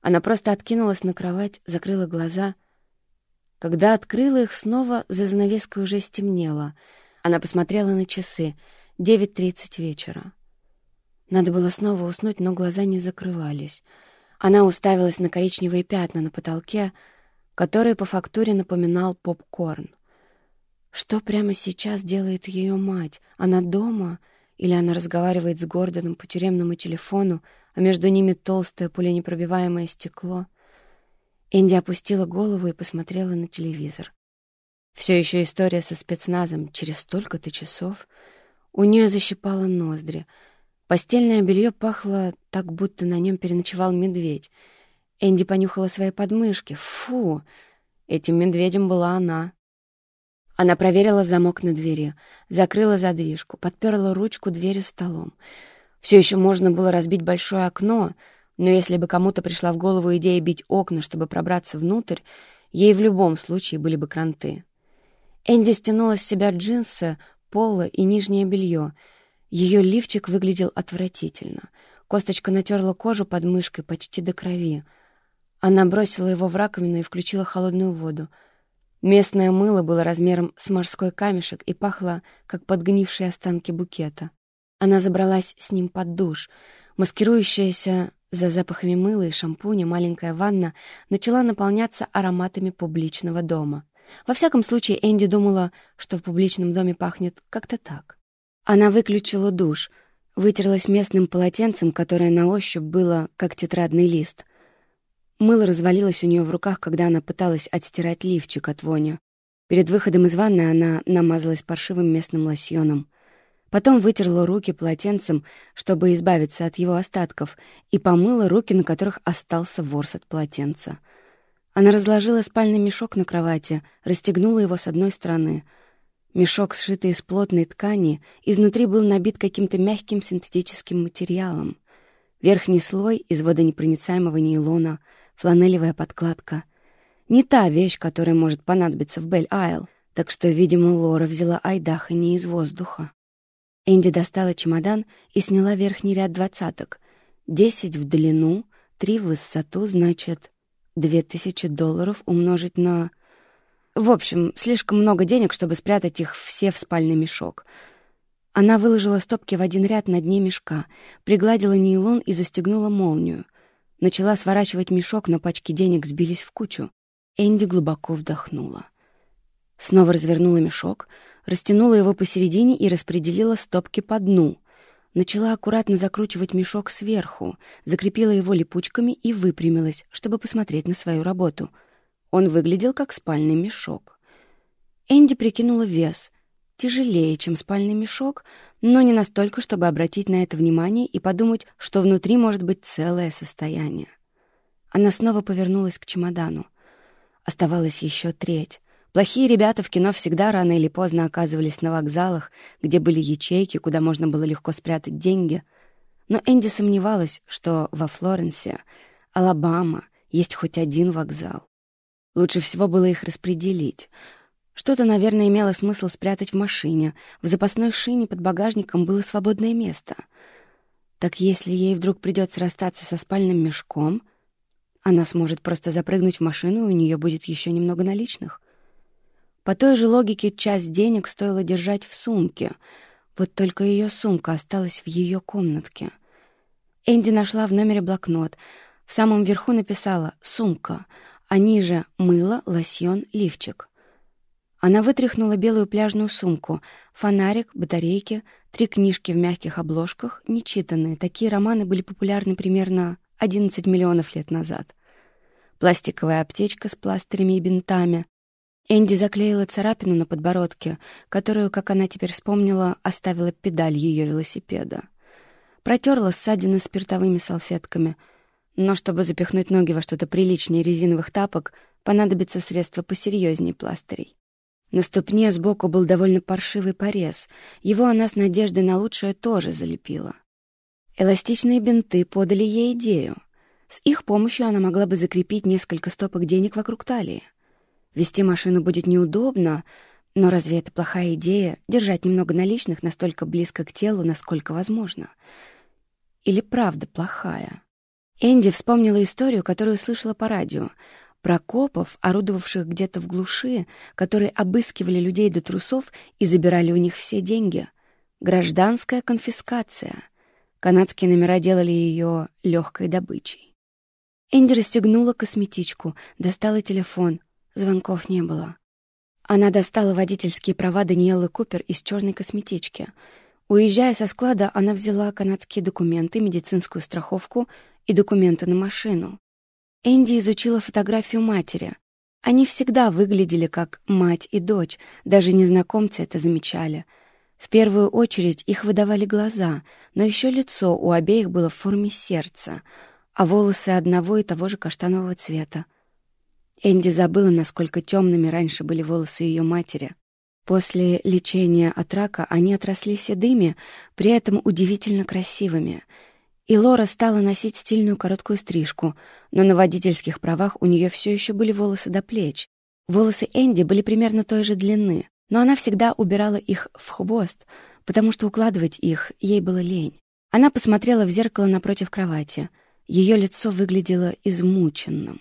она просто откинулась на кровать, закрыла глаза. Когда открыла их снова, за занавеской уже стемнело. Она посмотрела на часы. Девять тридцать вечера. Надо было снова уснуть, но глаза не закрывались. Она уставилась на коричневые пятна на потолке, который по фактуре напоминал попкорн. Что прямо сейчас делает ее мать? Она дома? Или она разговаривает с Гордоном по тюремному телефону, а между ними толстое пуленепробиваемое стекло. Энди опустила голову и посмотрела на телевизор. Все еще история со спецназом через столько-то часов. У нее защипало ноздри. Постельное белье пахло так, будто на нем переночевал медведь. Энди понюхала свои подмышки. Фу! Этим медведем была она. Она проверила замок на двери, закрыла задвижку, подперла ручку двери столом. Все еще можно было разбить большое окно, но если бы кому-то пришла в голову идея бить окна, чтобы пробраться внутрь, ей в любом случае были бы кранты. Энди стянула с себя джинсы, поло и нижнее белье. Ее лифчик выглядел отвратительно. Косточка натерла кожу под мышкой почти до крови. Она бросила его в раковину и включила холодную воду. Местное мыло было размером с морской камешек и пахло, как подгнившие останки букета. Она забралась с ним под душ. Маскирующаяся за запахами мыла и шампуня маленькая ванна начала наполняться ароматами публичного дома. Во всяком случае, Энди думала, что в публичном доме пахнет как-то так. Она выключила душ, вытерлась местным полотенцем, которое на ощупь было как тетрадный лист. Мыло развалилось у нее в руках, когда она пыталась отстирать лифчик от вони. Перед выходом из ванны она намазалась паршивым местным лосьоном. Потом вытерла руки полотенцем, чтобы избавиться от его остатков, и помыла руки, на которых остался ворс от полотенца. Она разложила спальный мешок на кровати, расстегнула его с одной стороны. Мешок, сшитый из плотной ткани, изнутри был набит каким-то мягким синтетическим материалом. Верхний слой из водонепроницаемого нейлона, фланелевая подкладка. Не та вещь, которая может понадобиться в Бель-Айл, так что, видимо, Лора взяла Айдаха не из воздуха. Энди достала чемодан и сняла верхний ряд двадцаток. Десять в длину, три в высоту, значит, две тысячи долларов умножить на... В общем, слишком много денег, чтобы спрятать их все в спальный мешок. Она выложила стопки в один ряд на дне мешка, пригладила нейлон и застегнула молнию. Начала сворачивать мешок, но пачки денег сбились в кучу. Энди глубоко вдохнула. Снова развернула мешок, растянула его посередине и распределила стопки по дну. Начала аккуратно закручивать мешок сверху, закрепила его липучками и выпрямилась, чтобы посмотреть на свою работу. Он выглядел как спальный мешок. Энди прикинула вес. Тяжелее, чем спальный мешок, но не настолько, чтобы обратить на это внимание и подумать, что внутри может быть целое состояние. Она снова повернулась к чемодану. Оставалась еще треть. Плохие ребята в кино всегда рано или поздно оказывались на вокзалах, где были ячейки, куда можно было легко спрятать деньги. Но Энди сомневалась, что во Флоренсе, Алабама, есть хоть один вокзал. Лучше всего было их распределить. Что-то, наверное, имело смысл спрятать в машине. В запасной шине под багажником было свободное место. Так если ей вдруг придется расстаться со спальным мешком, она сможет просто запрыгнуть в машину, и у нее будет еще немного наличных. По той же логике часть денег стоило держать в сумке. Вот только ее сумка осталась в ее комнатке. Энди нашла в номере блокнот. В самом верху написала «сумка», а ниже «мыло», «лосьон», «лифчик». Она вытряхнула белую пляжную сумку, фонарик, батарейки, три книжки в мягких обложках, нечитанные. Такие романы были популярны примерно 11 миллионов лет назад. Пластиковая аптечка с пластырями и бинтами. Энди заклеила царапину на подбородке, которую, как она теперь вспомнила, оставила педаль ее велосипеда. Протерла ссадины спиртовыми салфетками, но чтобы запихнуть ноги во что-то приличнее резиновых тапок, понадобится средство посерьезнее пластырей. На ступне сбоку был довольно паршивый порез. Его она с надеждой на лучшее тоже залепила. Эластичные бинты подали ей идею. С их помощью она могла бы закрепить несколько стопок денег вокруг талии. Вести машину будет неудобно, но разве это плохая идея — держать немного наличных настолько близко к телу, насколько возможно? Или правда плохая? Энди вспомнила историю, которую слышала по радио — про копов, орудовавших где-то в глуши, которые обыскивали людей до трусов и забирали у них все деньги. Гражданская конфискация. Канадские номера делали ее легкой добычей. Энди расстегнула косметичку, достала телефон. Звонков не было. Она достала водительские права Даниэлы Купер из черной косметички. Уезжая со склада, она взяла канадские документы, медицинскую страховку и документы на машину. Энди изучила фотографию матери. Они всегда выглядели как мать и дочь, даже незнакомцы это замечали. В первую очередь их выдавали глаза, но еще лицо у обеих было в форме сердца, а волосы одного и того же каштанового цвета. Энди забыла, насколько темными раньше были волосы ее матери. После лечения от рака они отросли седыми, при этом удивительно красивыми — и Лора стала носить стильную короткую стрижку, но на водительских правах у нее все еще были волосы до плеч. Волосы Энди были примерно той же длины, но она всегда убирала их в хвост, потому что укладывать их ей было лень. Она посмотрела в зеркало напротив кровати. Ее лицо выглядело измученным.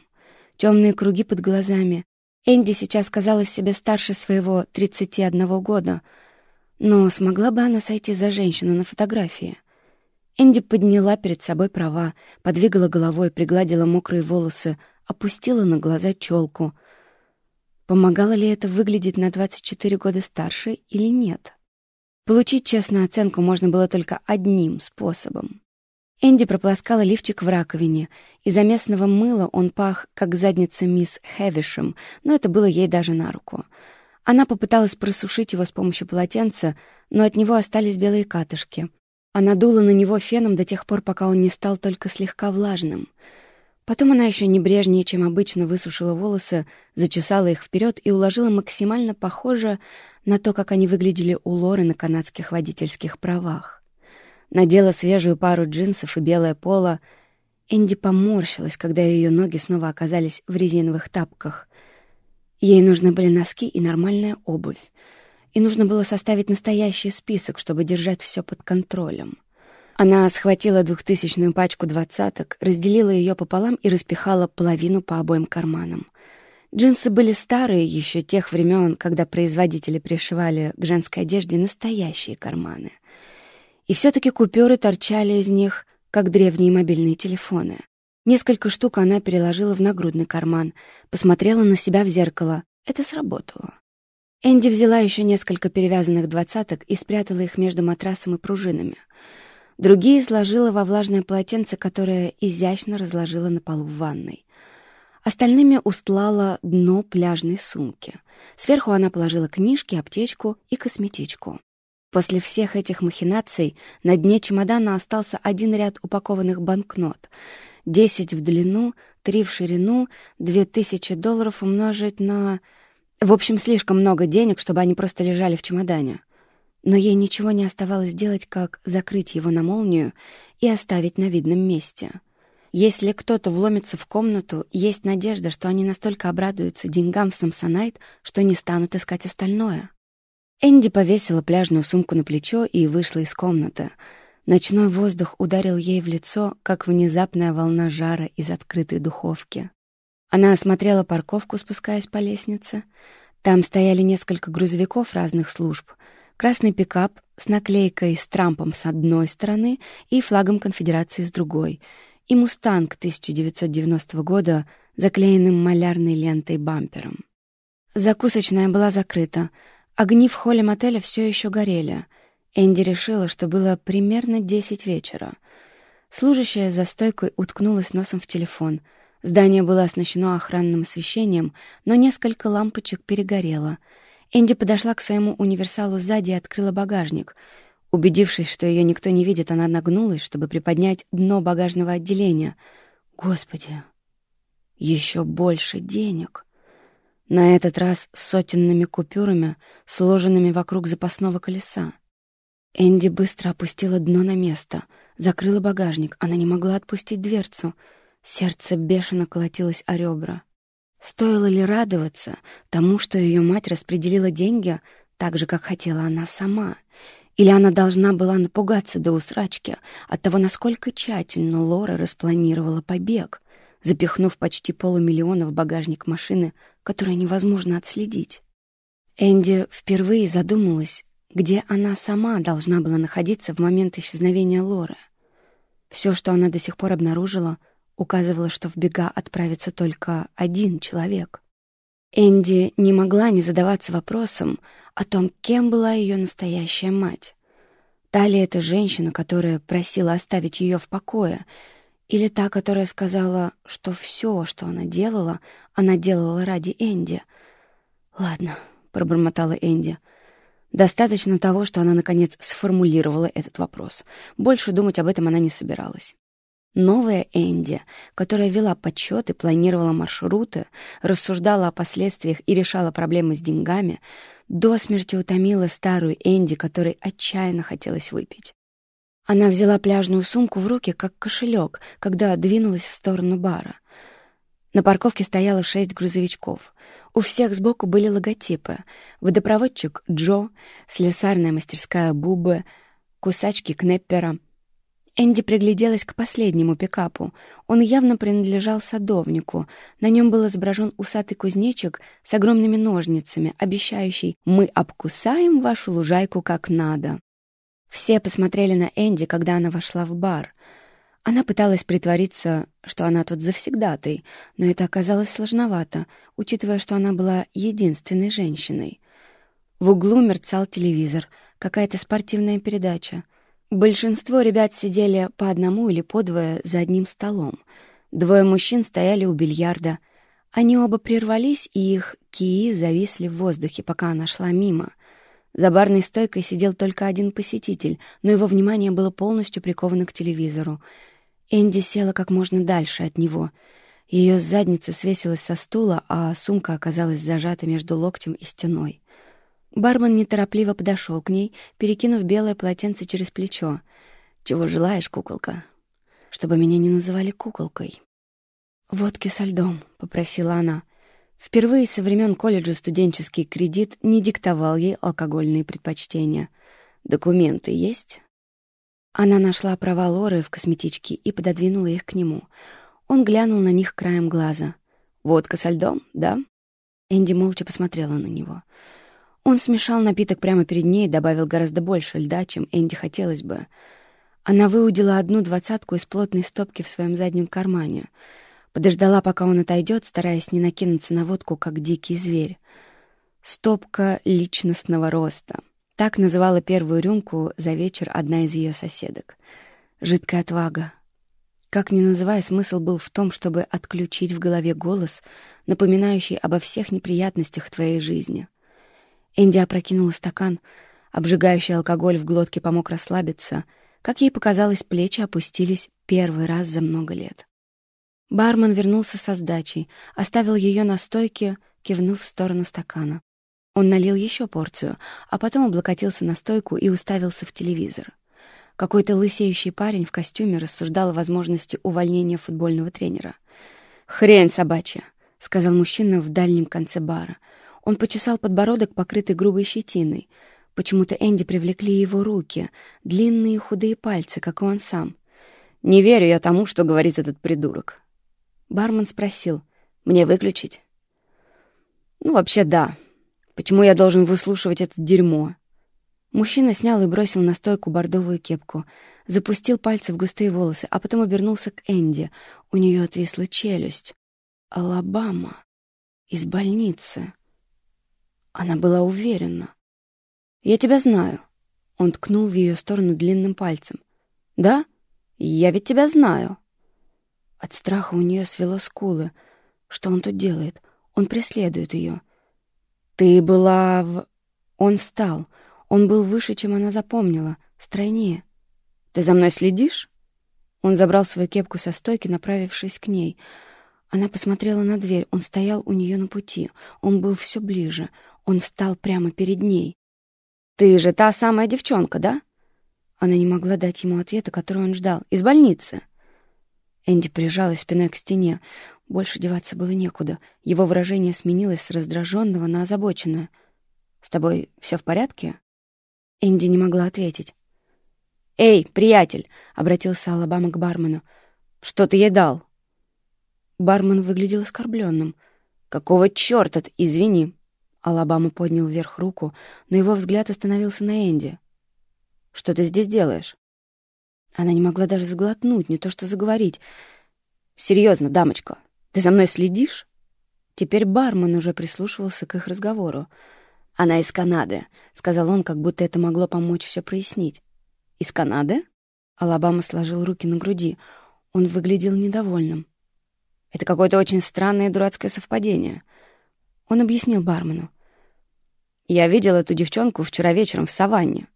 Темные круги под глазами. Энди сейчас казалась себе старше своего 31 года, но смогла бы она сойти за женщину на фотографии? Энди подняла перед собой права, подвигала головой, пригладила мокрые волосы, опустила на глаза челку. Помогало ли это выглядеть на 24 года старше или нет? Получить честную оценку можно было только одним способом. Энди прополоскала лифчик в раковине. Из-за местного мыла он пах, как задница мисс Хэвишем, но это было ей даже на руку. Она попыталась просушить его с помощью полотенца, но от него остались белые катышки. Она дула на него феном до тех пор, пока он не стал только слегка влажным. Потом она еще небрежнее, чем обычно, высушила волосы, зачесала их вперед и уложила максимально похоже на то, как они выглядели у Лоры на канадских водительских правах. Надела свежую пару джинсов и белое поло. Энди поморщилась, когда ее ноги снова оказались в резиновых тапках. Ей нужны были носки и нормальная обувь и нужно было составить настоящий список, чтобы держать все под контролем. Она схватила двухтысячную пачку двадцаток, разделила ее пополам и распихала половину по обоим карманам. Джинсы были старые еще тех времен, когда производители пришивали к женской одежде настоящие карманы. И все-таки купюры торчали из них, как древние мобильные телефоны. Несколько штук она переложила в нагрудный карман, посмотрела на себя в зеркало. Это сработало. Энди взяла еще несколько перевязанных двадцаток и спрятала их между матрасом и пружинами. Другие сложила во влажное полотенце, которое изящно разложила на полу в ванной. Остальными устлала дно пляжной сумки. Сверху она положила книжки, аптечку и косметичку. После всех этих махинаций на дне чемодана остался один ряд упакованных банкнот. Десять в длину, три в ширину, две тысячи долларов умножить на... В общем, слишком много денег, чтобы они просто лежали в чемодане. Но ей ничего не оставалось делать, как закрыть его на молнию и оставить на видном месте. Если кто-то вломится в комнату, есть надежда, что они настолько обрадуются деньгам в Самсонайт, что не станут искать остальное. Энди повесила пляжную сумку на плечо и вышла из комнаты. Ночной воздух ударил ей в лицо, как внезапная волна жара из открытой духовки. Она осмотрела парковку, спускаясь по лестнице. Там стояли несколько грузовиков разных служб. Красный пикап с наклейкой с Трампом с одной стороны и флагом конфедерации с другой, и «Мустанг» 1990 года, заклеенным малярной лентой бампером. Закусочная была закрыта — Огни в холле мотеля все еще горели. Энди решила, что было примерно десять вечера. Служащая за стойкой уткнулась носом в телефон. Здание было оснащено охранным освещением, но несколько лампочек перегорело. Энди подошла к своему универсалу сзади и открыла багажник. Убедившись, что ее никто не видит, она нагнулась, чтобы приподнять дно багажного отделения. Господи, еще больше денег! На этот раз сотенными купюрами, сложенными вокруг запасного колеса. Энди быстро опустила дно на место, закрыла багажник. Она не могла отпустить дверцу. Сердце бешено колотилось о ребра. Стоило ли радоваться тому, что ее мать распределила деньги так же, как хотела она сама? Или она должна была напугаться до усрачки от того, насколько тщательно Лора распланировала побег, запихнув почти полумиллиона в багажник машины которое невозможно отследить. Энди впервые задумалась, где она сама должна была находиться в момент исчезновения Лоры. Все, что она до сих пор обнаружила, указывало, что в бега отправится только один человек. Энди не могла не задаваться вопросом о том, кем была ее настоящая мать. Та ли эта женщина, которая просила оставить ее в покое — или та, которая сказала, что все, что она делала, она делала ради Энди. «Ладно», — пробормотала Энди. Достаточно того, что она, наконец, сформулировала этот вопрос. Больше думать об этом она не собиралась. Новая Энди, которая вела подсчеты, планировала маршруты, рассуждала о последствиях и решала проблемы с деньгами, до смерти утомила старую Энди, которой отчаянно хотелось выпить. Она взяла пляжную сумку в руки, как кошелек, когда двинулась в сторону бара. На парковке стояло шесть грузовичков. У всех сбоку были логотипы. Водопроводчик Джо, слесарная мастерская Бубы, кусачки Кнеппера. Энди пригляделась к последнему пикапу. Он явно принадлежал садовнику. На нем был изображен усатый кузнечик с огромными ножницами, обещающий «Мы обкусаем вашу лужайку как надо». Все посмотрели на Энди, когда она вошла в бар. Она пыталась притвориться, что она тут завсегдатой, но это оказалось сложновато, учитывая, что она была единственной женщиной. В углу мерцал телевизор, какая-то спортивная передача. Большинство ребят сидели по одному или по двое за одним столом. Двое мужчин стояли у бильярда. Они оба прервались, и их кии зависли в воздухе, пока она шла мимо — за барной стойкой сидел только один посетитель, но его внимание было полностью приковано к телевизору. Энди села как можно дальше от него. Ее задница свесилась со стула, а сумка оказалась зажата между локтем и стеной. Бармен неторопливо подошел к ней, перекинув белое полотенце через плечо. «Чего желаешь, куколка?» «Чтобы меня не называли куколкой». «Водки со льдом», — попросила она. Впервые со времен колледжа студенческий кредит не диктовал ей алкогольные предпочтения. «Документы есть?» Она нашла права Лоры в косметичке и пододвинула их к нему. Он глянул на них краем глаза. «Водка со льдом, да?» Энди молча посмотрела на него. Он смешал напиток прямо перед ней и добавил гораздо больше льда, чем Энди хотелось бы. Она выудила одну двадцатку из плотной стопки в своем заднем кармане — Подождала, пока он отойдет, стараясь не накинуться на водку, как дикий зверь. «Стопка личностного роста». Так называла первую рюмку за вечер одна из ее соседок. Жидкая отвага. Как ни называя, смысл был в том, чтобы отключить в голове голос, напоминающий обо всех неприятностях твоей жизни. Энди опрокинула стакан, обжигающий алкоголь в глотке помог расслабиться. Как ей показалось, плечи опустились первый раз за много лет. Бармен вернулся со сдачей, оставил ее на стойке, кивнув в сторону стакана. Он налил еще порцию, а потом облокотился на стойку и уставился в телевизор. Какой-то лысеющий парень в костюме рассуждал о возможности увольнения футбольного тренера. «Хрень собачья», — сказал мужчина в дальнем конце бара. Он почесал подбородок, покрытый грубой щетиной. Почему-то Энди привлекли его руки, длинные худые пальцы, как и он сам. «Не верю я тому, что говорит этот придурок». Бармен спросил, «Мне выключить?» «Ну, вообще, да», Почему я должен выслушивать это дерьмо? Мужчина снял и бросил на стойку бордовую кепку, запустил пальцы в густые волосы, а потом обернулся к Энди. У нее отвисла челюсть. Алабама. Из больницы. Она была уверена. «Я тебя знаю». Он ткнул в ее сторону длинным пальцем. «Да? Я ведь тебя знаю». От страха у нее свело скулы. Что он тут делает? Он преследует ее. «Ты была в...» Он встал. Он был выше, чем она запомнила, стройнее. «Ты за мной следишь?» Он забрал свою кепку со стойки, направившись к ней. Она посмотрела на дверь. Он стоял у нее на пути. Он был все ближе. Он встал прямо перед ней. «Ты же та самая девчонка, да?» Она не могла дать ему ответа, который он ждал. «Из больницы». Энди прижалась спиной к стене. Больше деваться было некуда. Его выражение сменилось с раздраженного на озабоченное. «С тобой все в порядке?» Энди не могла ответить. «Эй, приятель!» — обратился Алабама к бармену. «Что ты ей дал?» Бармен выглядел оскорбленным. «Какого чёрта ты? Извини!» Алабама поднял вверх руку, но его взгляд остановился на Энди. «Что ты здесь делаешь?» Она не могла даже заглотнуть, не то что заговорить. «Серьезно, дамочка, ты за мной следишь?» Теперь бармен уже прислушивался к их разговору. «Она из Канады», — сказал он, как будто это могло помочь все прояснить. «Из Канады?» Алабама сложил руки на груди. Он выглядел недовольным. «Это какое-то очень странное дурацкое совпадение». Он объяснил бармену. «Я видел эту девчонку вчера вечером в саванне.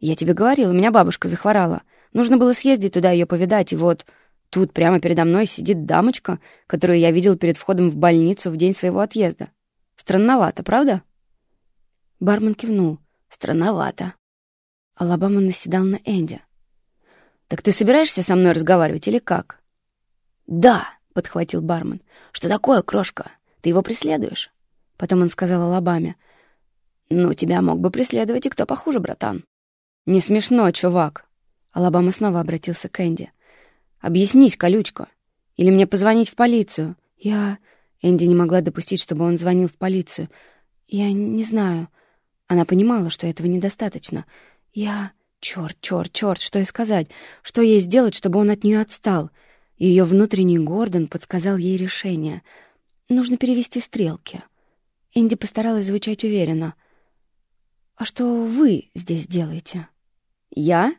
Я тебе говорил, у меня бабушка захворала. Нужно было съездить туда ее повидать, и вот тут прямо передо мной сидит дамочка, которую я видел перед входом в больницу в день своего отъезда. Странновато, правда?» Бармен кивнул. «Странновато». Алабама наседал на Энди. «Так ты собираешься со мной разговаривать или как?» «Да», — подхватил бармен. «Что такое, крошка? Ты его преследуешь?» Потом он сказал Алабаме. «Ну, тебя мог бы преследовать и кто похуже, братан». «Не смешно, чувак», Алабама снова обратился к Энди. «Объяснись, колючка. Или мне позвонить в полицию?» «Я...» Энди не могла допустить, чтобы он звонил в полицию. «Я не знаю». Она понимала, что этого недостаточно. «Я...» Черт, черт, черт, что ей сказать? Что ей сделать, чтобы он от нее отстал? Ее внутренний Гордон подсказал ей решение. Нужно перевести стрелки. Энди постаралась звучать уверенно. «А что вы здесь делаете?» «Я?»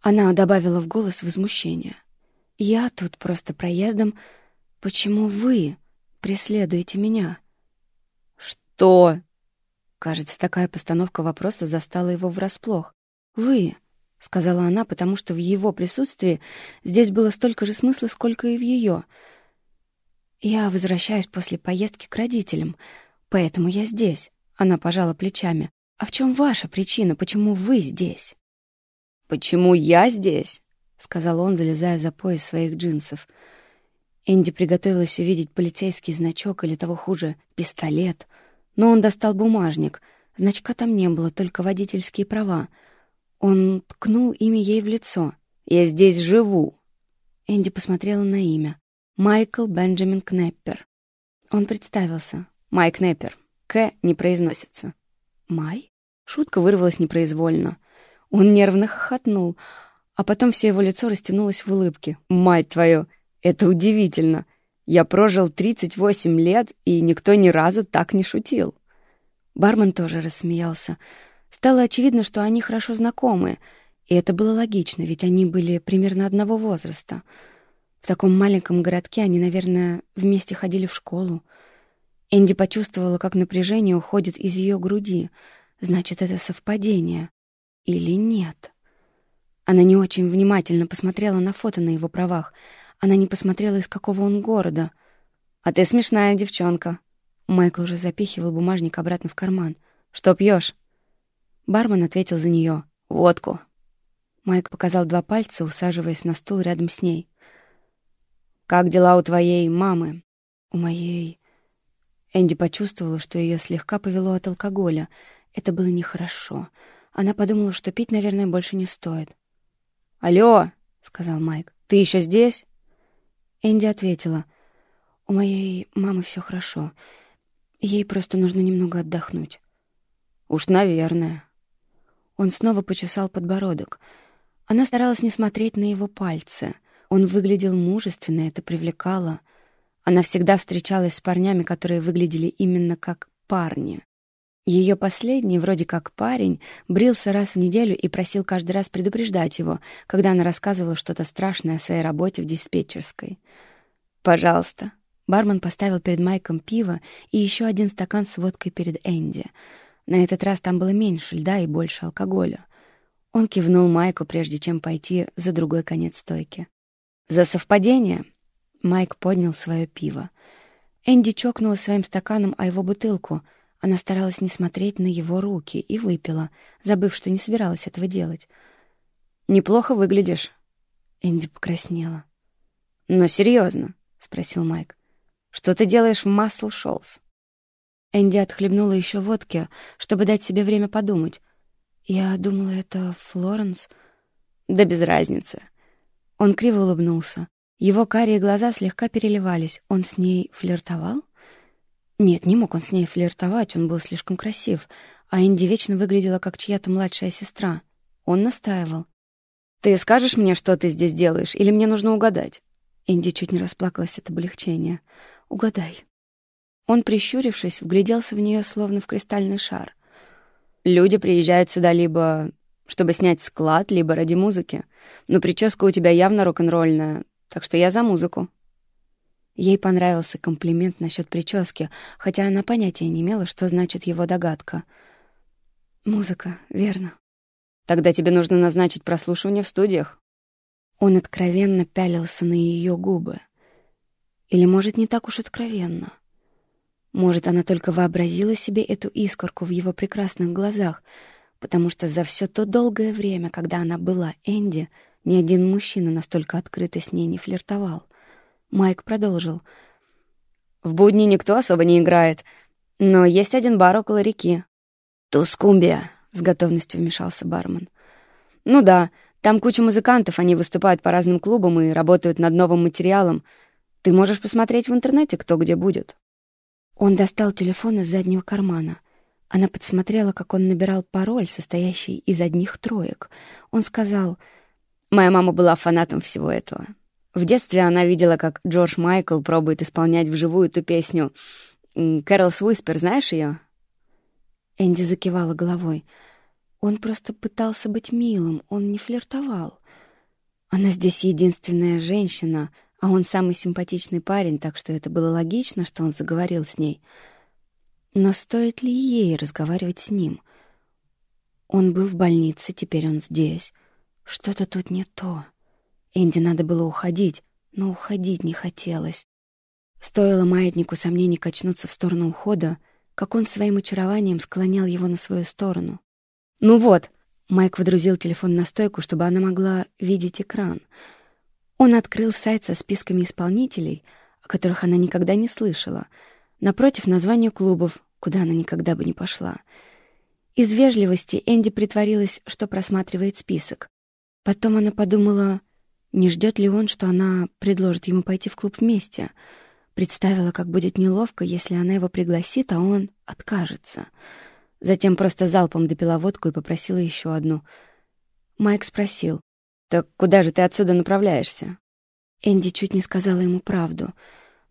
Она добавила в голос возмущение. «Я тут просто проездом. Почему вы преследуете меня?» «Что?» Кажется, такая постановка вопроса застала его врасплох. «Вы», — сказала она, потому что в его присутствии здесь было столько же смысла, сколько и в ее. «Я возвращаюсь после поездки к родителям, поэтому я здесь», — она пожала плечами. «А в чем ваша причина, почему вы здесь?» «Почему я здесь?» — сказал он, залезая за пояс своих джинсов. Энди приготовилась увидеть полицейский значок или, того хуже, пистолет. Но он достал бумажник. Значка там не было, только водительские права. Он ткнул ими ей в лицо. «Я здесь живу!» Энди посмотрела на имя. Майкл Бенджамин Кнеппер. Он представился. Майк Кнеппер. «К» не произносится. «Май?» Шутка вырвалась непроизвольно. Он нервно хохотнул, а потом все его лицо растянулось в улыбке. «Мать твою, это удивительно! Я прожил 38 лет, и никто ни разу так не шутил!» Бармен тоже рассмеялся. Стало очевидно, что они хорошо знакомы, и это было логично, ведь они были примерно одного возраста. В таком маленьком городке они, наверное, вместе ходили в школу. Энди почувствовала, как напряжение уходит из ее груди. Значит, это совпадение или нет. Она не очень внимательно посмотрела на фото на его правах. она не посмотрела, из какого он города. «А ты смешная девчонка». Майкл уже запихивал бумажник обратно в карман. «Что пьешь? Бармен ответил за нее. «Водку». Майк показал два пальца, усаживаясь на стул рядом с ней. «Как дела у твоей мамы?» «У моей...» Энди почувствовала, что ее слегка повело от алкоголя. Это было нехорошо. Она подумала, что пить, наверное, больше не стоит. «Алло!» — сказал Майк. «Ты еще здесь?» Энди ответила. «У моей мамы все хорошо. Ей просто нужно немного отдохнуть». «Уж, наверное». Он снова почесал подбородок. Она старалась не смотреть на его пальцы. Он выглядел мужественно, это привлекало. Она всегда встречалась с парнями, которые выглядели именно как парни. Ее последний, вроде как парень, брился раз в неделю и просил каждый раз предупреждать его, когда она рассказывала что-то страшное о своей работе в диспетчерской. «Пожалуйста». Бармен поставил перед Майком пиво и еще один стакан с водкой перед Энди. На этот раз там было меньше льда и больше алкоголя. Он кивнул Майку, прежде чем пойти за другой конец стойки. «За совпадение?» Майк поднял свое пиво. Энди чокнула своим стаканом о его бутылку — она старалась не смотреть на его руки и выпила, забыв, что не собиралась этого делать. «Неплохо выглядишь». Энди покраснела. «Но серьезно, спросил Майк. «Что ты делаешь в Массел Шолс?» Энди отхлебнула еще водки, чтобы дать себе время подумать. «Я думала, это Флоренс». «Да без разницы». Он криво улыбнулся. Его карие глаза слегка переливались. Он с ней флиртовал? Нет, не мог он с ней флиртовать, он был слишком красив, а Инди вечно выглядела как чья-то младшая сестра. Он настаивал. «Ты скажешь мне, что ты здесь делаешь, или мне нужно угадать?» Инди чуть не расплакалась от облегчения. «Угадай». Он, прищурившись, вгляделся в нее, словно в кристальный шар. «Люди приезжают сюда либо чтобы снять склад, либо ради музыки. Но прическа у тебя явно рок-н-ролльная, так что я за музыку». Ей понравился комплимент насчет прически, хотя она понятия не имела, что значит его догадка. «Музыка, верно». «Тогда тебе нужно назначить прослушивание в студиях». Он откровенно пялился на ее губы. Или, может, не так уж откровенно. Может, она только вообразила себе эту искорку в его прекрасных глазах, потому что за все то долгое время, когда она была Энди, ни один мужчина настолько открыто с ней не флиртовал. Майк продолжил. «В будни никто особо не играет, но есть один бар около реки». «Тускумбия», — с готовностью вмешался бармен. «Ну да, там куча музыкантов, они выступают по разным клубам и работают над новым материалом. Ты можешь посмотреть в интернете, кто где будет». Он достал телефон из заднего кармана. Она подсмотрела, как он набирал пароль, состоящий из одних троек. Он сказал, «Моя мама была фанатом всего этого. В детстве она видела, как Джордж Майкл пробует исполнять вживую эту песню. «Кэролс Уиспер», знаешь ее? Энди закивала головой. Он просто пытался быть милым, он не флиртовал. Она здесь единственная женщина, а он самый симпатичный парень, так что это было логично, что он заговорил с ней. Но стоит ли ей разговаривать с ним? Он был в больнице, теперь он здесь. Что-то тут не то. Энди надо было уходить, но уходить не хотелось. Стоило маятнику сомнений качнуться в сторону ухода, как он своим очарованием склонял его на свою сторону. «Ну вот!» — Майк выдрузил телефон на стойку, чтобы она могла видеть экран. Он открыл сайт со списками исполнителей, о которых она никогда не слышала, напротив названия клубов, куда она никогда бы не пошла. Из вежливости Энди притворилась, что просматривает список. Потом она подумала, не ждет ли он, что она предложит ему пойти в клуб вместе? Представила, как будет неловко, если она его пригласит, а он откажется. Затем просто залпом допила водку и попросила еще одну. Майк спросил, «Так куда же ты отсюда направляешься?» Энди чуть не сказала ему правду,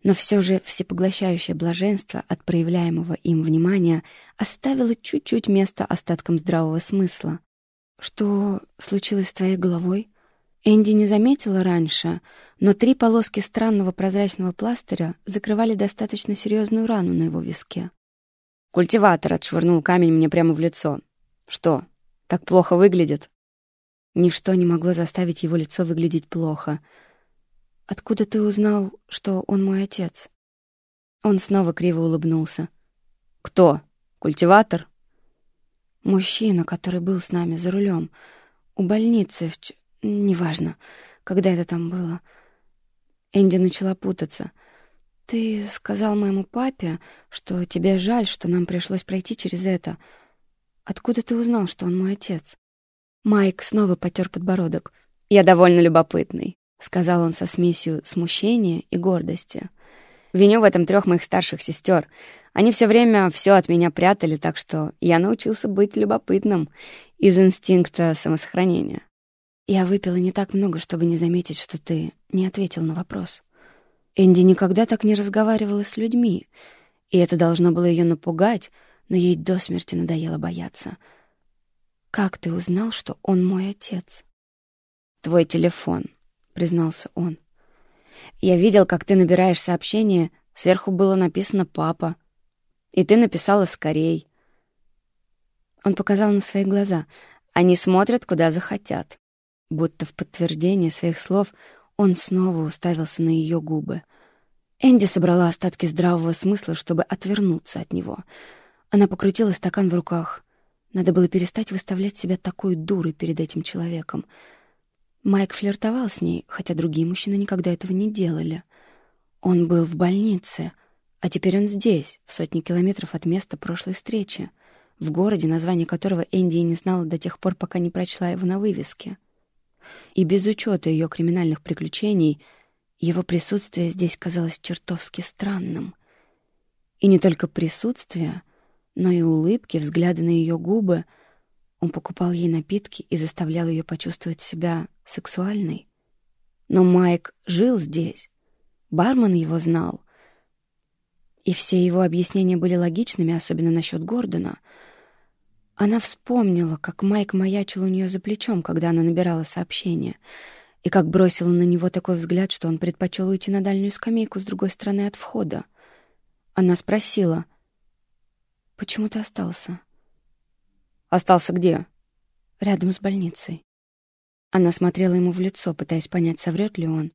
но все же всепоглощающее блаженство от проявляемого им внимания оставило чуть-чуть места остаткам здравого смысла. «Что случилось с твоей головой?» Энди не заметила раньше, но три полоски странного прозрачного пластыря закрывали достаточно серьезную рану на его виске. Культиватор отшвырнул камень мне прямо в лицо. Что, так плохо выглядит? Ничто не могло заставить его лицо выглядеть плохо. «Откуда ты узнал, что он мой отец?» Он снова криво улыбнулся. «Кто? Культиватор?» «Мужчина, который был с нами за рулем. У больницы в... Неважно, когда это там было». Энди начала путаться. «Ты сказал моему папе, что тебе жаль, что нам пришлось пройти через это. Откуда ты узнал, что он мой отец?» Майк снова потер подбородок. «Я довольно любопытный», — сказал он со смесью смущения и гордости. «Виню в этом трех моих старших сестер. Они все время все от меня прятали, так что я научился быть любопытным из инстинкта самосохранения». «Я выпила не так много, чтобы не заметить, что ты не ответил на вопрос». Энди никогда так не разговаривала с людьми, и это должно было ее напугать, но ей до смерти надоело бояться. «Как ты узнал, что он мой отец?» «Твой телефон», — признался он. «Я видел, как ты набираешь сообщение, сверху было написано «папа», и ты написала «скорей». Он показал на свои глаза. Они смотрят, куда захотят. Будто в подтверждение своих слов он снова уставился на ее губы. Энди собрала остатки здравого смысла, чтобы отвернуться от него. Она покрутила стакан в руках. Надо было перестать выставлять себя такой дурой перед этим человеком. Майк флиртовал с ней, хотя другие мужчины никогда этого не делали. Он был в больнице, а теперь он здесь, в сотни километров от места прошлой встречи, в городе, название которого Энди не знала до тех пор, пока не прочла его на вывеске. И без учета ее криминальных приключений его присутствие здесь казалось чертовски странным. И не только присутствие, но и улыбки, взгляды на ее губы. Он покупал ей напитки и заставлял ее почувствовать себя сексуальной. Но Майк жил здесь. Бармен его знал. И все его объяснения были логичными, особенно насчет Гордона — она вспомнила, как Майк маячил у нее за плечом, когда она набирала сообщение, и как бросила на него такой взгляд, что он предпочел уйти на дальнюю скамейку с другой стороны от входа. Она спросила, «Почему ты остался?» «Остался где?» «Рядом с больницей». Она смотрела ему в лицо, пытаясь понять, соврет ли он.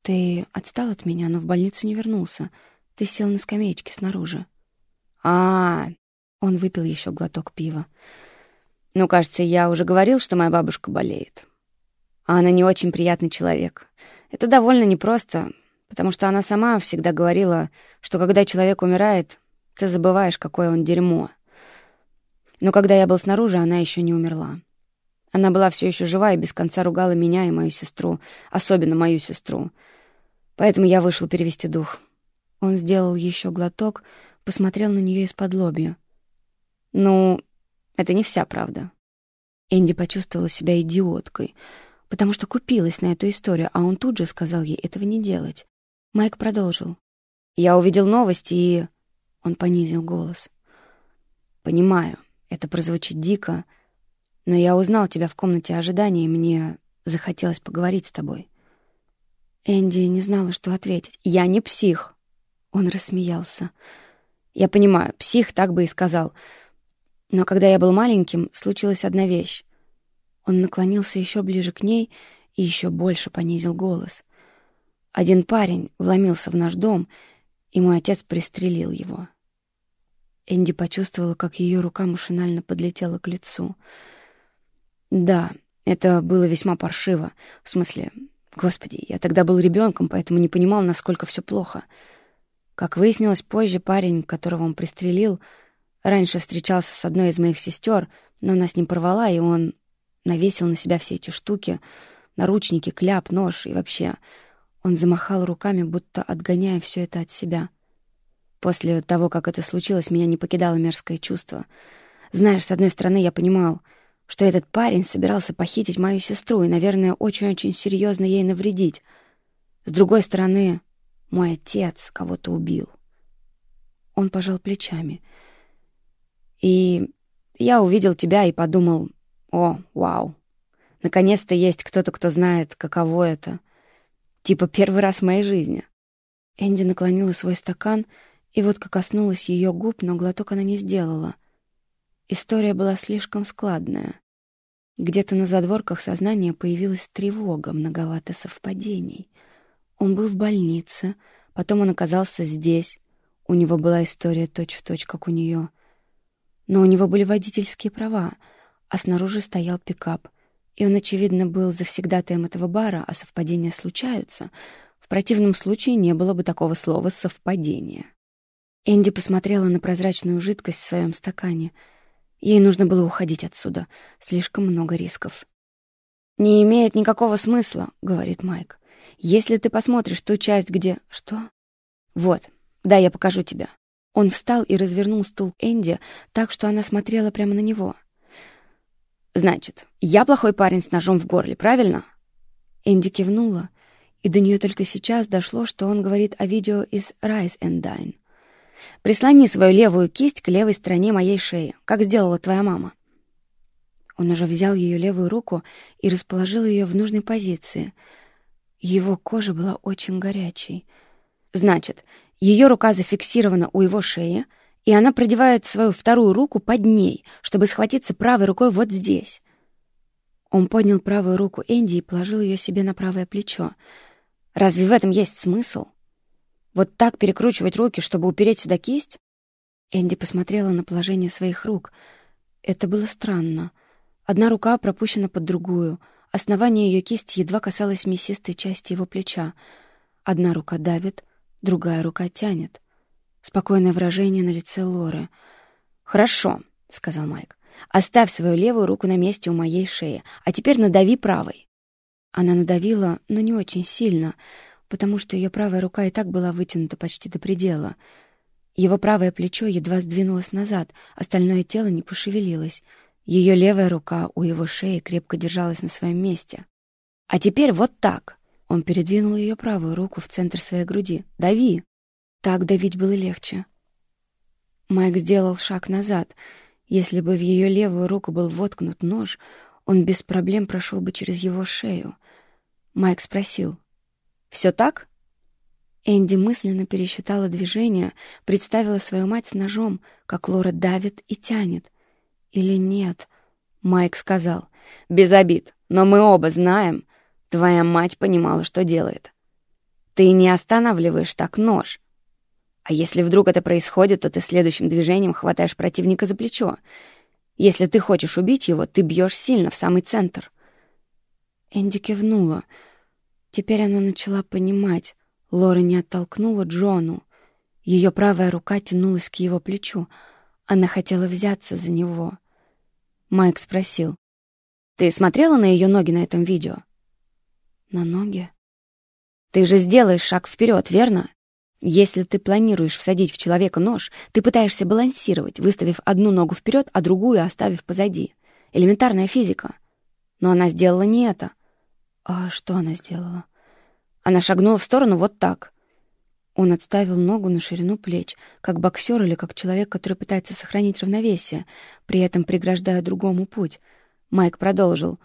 «Ты отстал от меня, но в больницу не вернулся. Ты сел на скамеечке снаружи». «А, он выпил еще глоток пива. «Ну, кажется, я уже говорил, что моя бабушка болеет. А она не очень приятный человек. Это довольно непросто, потому что она сама всегда говорила, что когда человек умирает, ты забываешь, какое он дерьмо. Но когда я был снаружи, она еще не умерла. Она была все еще жива и без конца ругала меня и мою сестру, особенно мою сестру. Поэтому я вышел перевести дух. Он сделал еще глоток, посмотрел на нее из-под лобья. Ну, это не вся правда. Энди почувствовала себя идиоткой, потому что купилась на эту историю, а он тут же сказал ей этого не делать. Майк продолжил. «Я увидел новости и...» Он понизил голос. «Понимаю, это прозвучит дико, но я узнал тебя в комнате ожидания, и мне захотелось поговорить с тобой». Энди не знала, что ответить. «Я не псих!» Он рассмеялся. «Я понимаю, псих так бы и сказал. Но когда я был маленьким, случилась одна вещь. Он наклонился еще ближе к ней и еще больше понизил голос. Один парень вломился в наш дом, и мой отец пристрелил его. Энди почувствовала, как ее рука машинально подлетела к лицу. Да, это было весьма паршиво. В смысле, господи, я тогда был ребенком, поэтому не понимал, насколько все плохо. Как выяснилось позже, парень, которого он пристрелил — Раньше встречался с одной из моих сестер, но она с ним порвала, и он навесил на себя все эти штуки, наручники, кляп, нож и вообще. Он замахал руками, будто отгоняя все это от себя. После того, как это случилось, меня не покидало мерзкое чувство. Знаешь, с одной стороны, я понимал, что этот парень собирался похитить мою сестру и, наверное, очень-очень серьезно ей навредить. С другой стороны, мой отец кого-то убил. Он пожал плечами — и я увидел тебя и подумал, о, вау, наконец-то есть кто-то, кто знает, каково это. Типа первый раз в моей жизни. Энди наклонила свой стакан, и вот как коснулась ее губ, но глоток она не сделала. История была слишком складная. Где-то на задворках сознания появилась тревога, многовато совпадений. Он был в больнице, потом он оказался здесь. У него была история точь-в-точь, точь, как у нее. Но у него были водительские права, а снаружи стоял пикап. И он, очевидно, был завсегдатаем этого бара, а совпадения случаются. В противном случае не было бы такого слова «совпадение». Энди посмотрела на прозрачную жидкость в своем стакане. Ей нужно было уходить отсюда. Слишком много рисков. «Не имеет никакого смысла», — говорит Майк. «Если ты посмотришь ту часть, где...» «Что?» «Вот, да, я покажу тебе». Он встал и развернул стул Энди так, что она смотрела прямо на него. «Значит, я плохой парень с ножом в горле, правильно?» Энди кивнула, и до нее только сейчас дошло, что он говорит о видео из «Rise and Dine». «Прислони свою левую кисть к левой стороне моей шеи, как сделала твоя мама». Он уже взял ее левую руку и расположил ее в нужной позиции. Его кожа была очень горячей. Значит, ее рука зафиксирована у его шеи, и она продевает свою вторую руку под ней, чтобы схватиться правой рукой вот здесь. Он поднял правую руку Энди и положил ее себе на правое плечо. Разве в этом есть смысл? Вот так перекручивать руки, чтобы упереть сюда кисть? Энди посмотрела на положение своих рук. Это было странно. Одна рука пропущена под другую. Основание ее кисти едва касалось мясистой части его плеча. Одна рука давит, другая рука тянет. Спокойное выражение на лице Лоры. «Хорошо», — сказал Майк. «Оставь свою левую руку на месте у моей шеи, а теперь надави правой». Она надавила, но не очень сильно, потому что ее правая рука и так была вытянута почти до предела. Его правое плечо едва сдвинулось назад, остальное тело не пошевелилось — ее левая рука у его шеи крепко держалась на своем месте. «А теперь вот так!» Он передвинул ее правую руку в центр своей груди. «Дави!» Так давить было легче. Майк сделал шаг назад. Если бы в ее левую руку был воткнут нож, он без проблем прошел бы через его шею. Майк спросил. «Все так?» Энди мысленно пересчитала движения, представила свою мать с ножом, как Лора давит и тянет — или нет? Майк сказал. Без обид, но мы оба знаем. Твоя мать понимала, что делает. Ты не останавливаешь так нож. А если вдруг это происходит, то ты следующим движением хватаешь противника за плечо. Если ты хочешь убить его, ты бьешь сильно в самый центр. Энди кивнула. Теперь она начала понимать. Лора не оттолкнула Джону. Ее правая рука тянулась к его плечу — она хотела взяться за него. Майк спросил. «Ты смотрела на ее ноги на этом видео?» «На ноги?» «Ты же сделаешь шаг вперед, верно? Если ты планируешь всадить в человека нож, ты пытаешься балансировать, выставив одну ногу вперед, а другую оставив позади. Элементарная физика. Но она сделала не это. А что она сделала? Она шагнула в сторону вот так. Он отставил ногу на ширину плеч, как боксер или как человек, который пытается сохранить равновесие, при этом преграждая другому путь. Майк продолжил.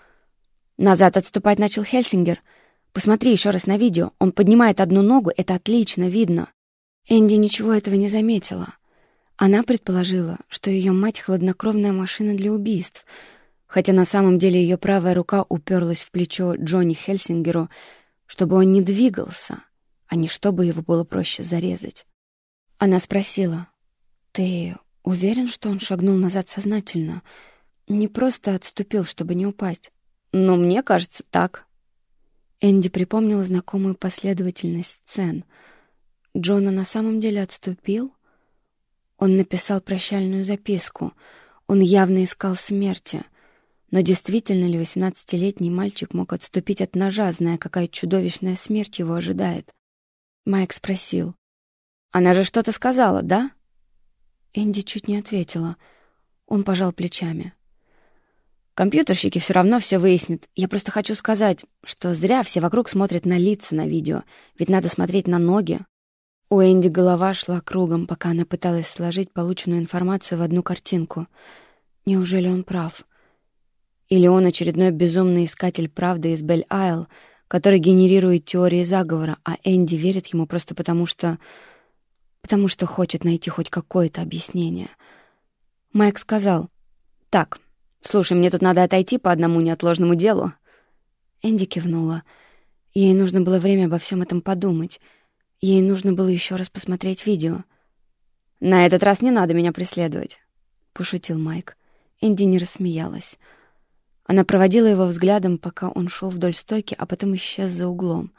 «Назад отступать начал Хельсингер. Посмотри еще раз на видео. Он поднимает одну ногу, это отлично видно». Энди ничего этого не заметила. Она предположила, что ее мать — хладнокровная машина для убийств, хотя на самом деле ее правая рука уперлась в плечо Джонни Хельсингеру, чтобы он не двигался — а не чтобы его было проще зарезать. Она спросила, «Ты уверен, что он шагнул назад сознательно? Не просто отступил, чтобы не упасть?» «Ну, мне кажется, так». Энди припомнила знакомую последовательность сцен. Джона на самом деле отступил? Он написал прощальную записку. Он явно искал смерти. Но действительно ли восемнадцатилетний мальчик мог отступить от ножа, зная, какая чудовищная смерть его ожидает? Майк спросил. «Она же что-то сказала, да?» Энди чуть не ответила. Он пожал плечами. «Компьютерщики все равно все выяснят. Я просто хочу сказать, что зря все вокруг смотрят на лица на видео, ведь надо смотреть на ноги». У Энди голова шла кругом, пока она пыталась сложить полученную информацию в одну картинку. Неужели он прав? Или он очередной безумный искатель правды из Бель-Айл — который генерирует теории заговора, а Энди верит ему просто потому, что... потому что хочет найти хоть какое-то объяснение. Майк сказал, «Так, слушай, мне тут надо отойти по одному неотложному делу». Энди кивнула. Ей нужно было время обо всем этом подумать. Ей нужно было еще раз посмотреть видео. «На этот раз не надо меня преследовать», — пошутил Майк. Энди не рассмеялась. Она проводила его взглядом, пока он шел вдоль стойки, а потом исчез за углом.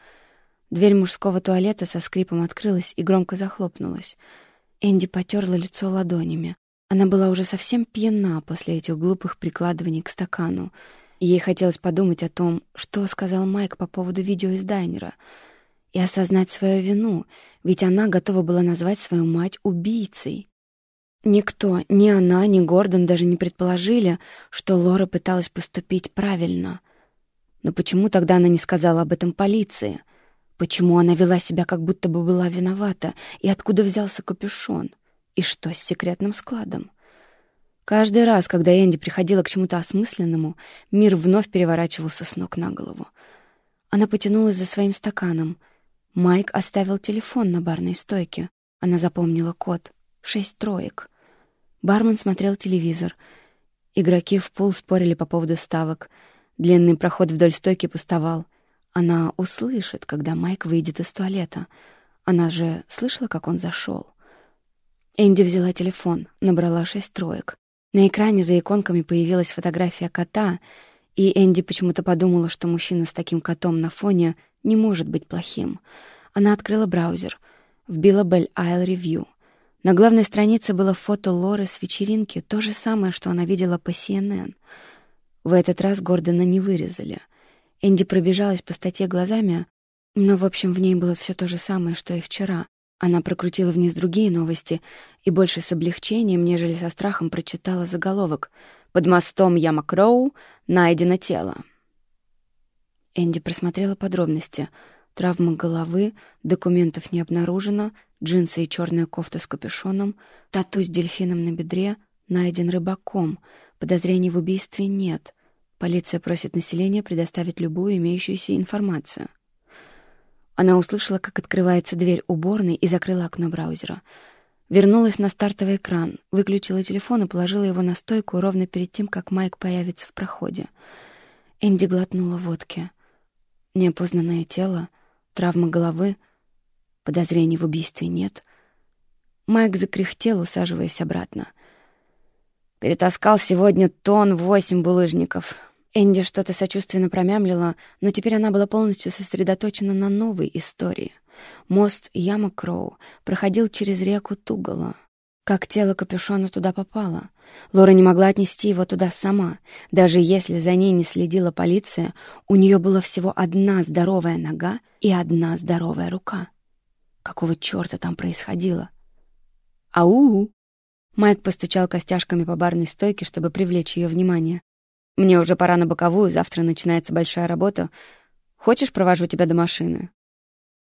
Дверь мужского туалета со скрипом открылась и громко захлопнулась. Энди потерла лицо ладонями. Она была уже совсем пьяна после этих глупых прикладываний к стакану. Ей хотелось подумать о том, что сказал Майк по поводу видео из дайнера, и осознать свою вину, ведь она готова была назвать свою мать убийцей. Никто, ни она, ни Гордон даже не предположили, что Лора пыталась поступить правильно. Но почему тогда она не сказала об этом полиции? Почему она вела себя, как будто бы была виновата? И откуда взялся капюшон? И что с секретным складом? Каждый раз, когда Энди приходила к чему-то осмысленному, мир вновь переворачивался с ног на голову. Она потянулась за своим стаканом. Майк оставил телефон на барной стойке. Она запомнила код. Шесть троек. Бармен смотрел телевизор. Игроки в пул спорили по поводу ставок. Длинный проход вдоль стойки пустовал. Она услышит, когда Майк выйдет из туалета. Она же слышала, как он зашел. Энди взяла телефон, набрала шесть троек. На экране за иконками появилась фотография кота, и Энди почему-то подумала, что мужчина с таким котом на фоне не может быть плохим. Она открыла браузер, вбила Bell Isle Review. На главной странице было фото Лоры с вечеринки, то же самое, что она видела по CNN. В этот раз Гордона не вырезали. Энди пробежалась по статье глазами, но, в общем, в ней было все то же самое, что и вчера. Она прокрутила вниз другие новости и больше с облегчением, нежели со страхом, прочитала заголовок «Под мостом Яма Кроу найдено тело». Энди просмотрела подробности — Травма головы, документов не обнаружено, джинсы и черная кофта с капюшоном, тату с дельфином на бедре, найден рыбаком, подозрений в убийстве нет. Полиция просит население предоставить любую имеющуюся информацию. Она услышала, как открывается дверь уборной и закрыла окно браузера. Вернулась на стартовый экран, выключила телефон и положила его на стойку ровно перед тем, как Майк появится в проходе. Энди глотнула водки. Неопознанное тело — Травма головы, подозрений в убийстве нет. Майк закряхтел, усаживаясь обратно. Перетаскал сегодня тон восемь булыжников. Энди что-то сочувственно промямлила, но теперь она была полностью сосредоточена на новой истории. Мост Яма Кроу проходил через реку Тугала. Как тело капюшона туда попало? Лора не могла отнести его туда сама. Даже если за ней не следила полиция, у нее была всего одна здоровая нога и одна здоровая рука. Какого черта там происходило? «Ау!» Майк постучал костяшками по барной стойке, чтобы привлечь ее внимание. «Мне уже пора на боковую, завтра начинается большая работа. Хочешь, провожу тебя до машины?»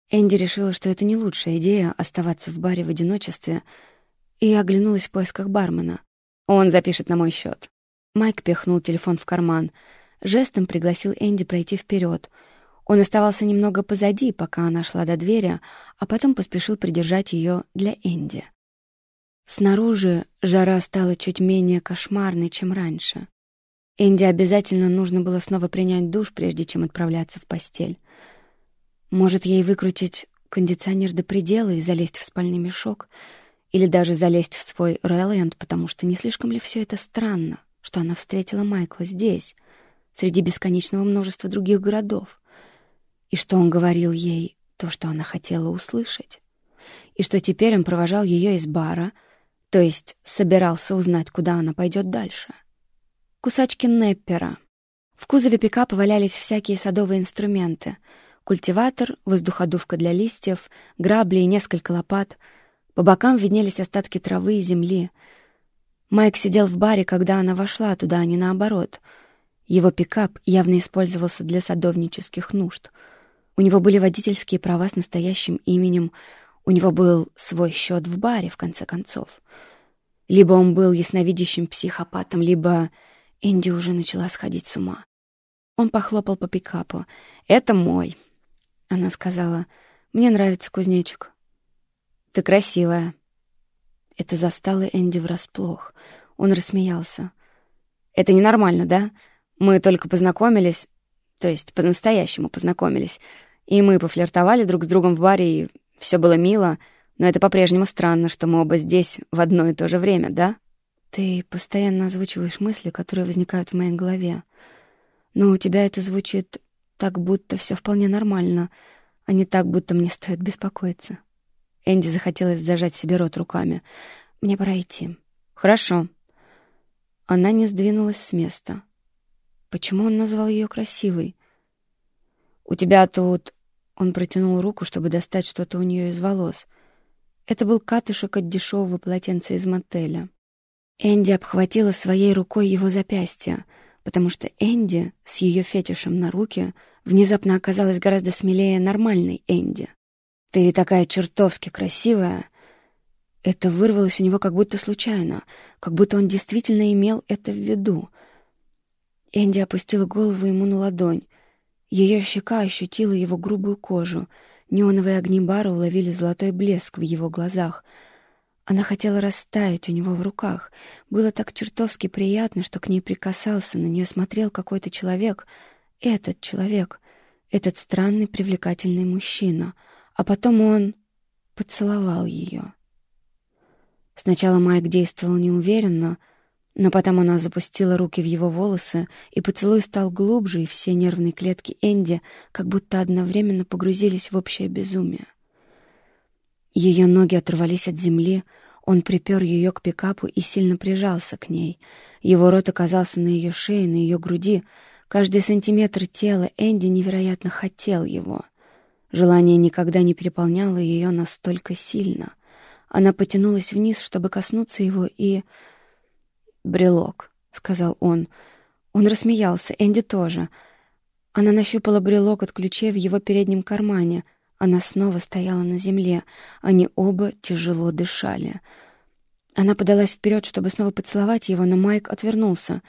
Энди решила, что это не лучшая идея — оставаться в баре в одиночестве — и оглянулась в поисках бармена. Он запишет на мой счет. Майк пихнул телефон в карман. Жестом пригласил Энди пройти вперед. Он оставался немного позади, пока она шла до двери, а потом поспешил придержать ее для Энди. Снаружи жара стала чуть менее кошмарной, чем раньше. Энди обязательно нужно было снова принять душ, прежде чем отправляться в постель. Может, ей выкрутить кондиционер до предела и залезть в спальный мешок — или даже залезть в свой Рэлленд, потому что не слишком ли все это странно, что она встретила Майкла здесь, среди бесконечного множества других городов, и что он говорил ей то, что она хотела услышать, и что теперь он провожал ее из бара, то есть собирался узнать, куда она пойдет дальше. Кусачки Неппера. В кузове пикапа валялись всякие садовые инструменты — культиватор, воздуходувка для листьев, грабли и несколько лопат — по бокам виднелись остатки травы и земли. Майк сидел в баре, когда она вошла туда, а не наоборот. Его пикап явно использовался для садовнических нужд. У него были водительские права с настоящим именем, у него был свой счет в баре, в конце концов. Либо он был ясновидящим психопатом, либо Энди уже начала сходить с ума. Он похлопал по пикапу. «Это мой», — она сказала. «Мне нравится кузнечик». Ты красивая». Это застало Энди врасплох. Он рассмеялся. «Это ненормально, да? Мы только познакомились, то есть по-настоящему познакомились. И мы пофлиртовали друг с другом в баре, и все было мило, но это по-прежнему странно, что мы оба здесь в одно и то же время, да? Ты постоянно озвучиваешь мысли, которые возникают в моей голове. Но у тебя это звучит так, будто все вполне нормально, а не так, будто мне стоит беспокоиться. Энди захотелось зажать себе рот руками. «Мне пора идти». «Хорошо». Она не сдвинулась с места. Почему он назвал ее красивой? «У тебя тут...» Он протянул руку, чтобы достать что-то у нее из волос. Это был катышек от дешевого полотенца из мотеля. Энди обхватила своей рукой его запястье, потому что Энди с ее фетишем на руке внезапно оказалась гораздо смелее нормальной Энди. «Ты такая чертовски красивая!» Это вырвалось у него как будто случайно, как будто он действительно имел это в виду. Энди опустила голову ему на ладонь. Ее щека ощутила его грубую кожу. Неоновые огни бара уловили золотой блеск в его глазах. Она хотела растаять у него в руках. Было так чертовски приятно, что к ней прикасался, на нее смотрел какой-то человек. Этот человек, этот странный привлекательный мужчина — а потом он поцеловал ее. Сначала Майк действовал неуверенно, но потом она запустила руки в его волосы, и поцелуй стал глубже, и все нервные клетки Энди как будто одновременно погрузились в общее безумие. Ее ноги оторвались от земли, он припер ее к пикапу и сильно прижался к ней. Его рот оказался на ее шее, на ее груди. Каждый сантиметр тела Энди невероятно хотел его. Желание никогда не переполняло ее настолько сильно. Она потянулась вниз, чтобы коснуться его, и... «Брелок», — сказал он. Он рассмеялся, Энди тоже. Она нащупала брелок от ключей в его переднем кармане. Она снова стояла на земле. Они оба тяжело дышали. Она подалась вперед, чтобы снова поцеловать его, но Майк отвернулся.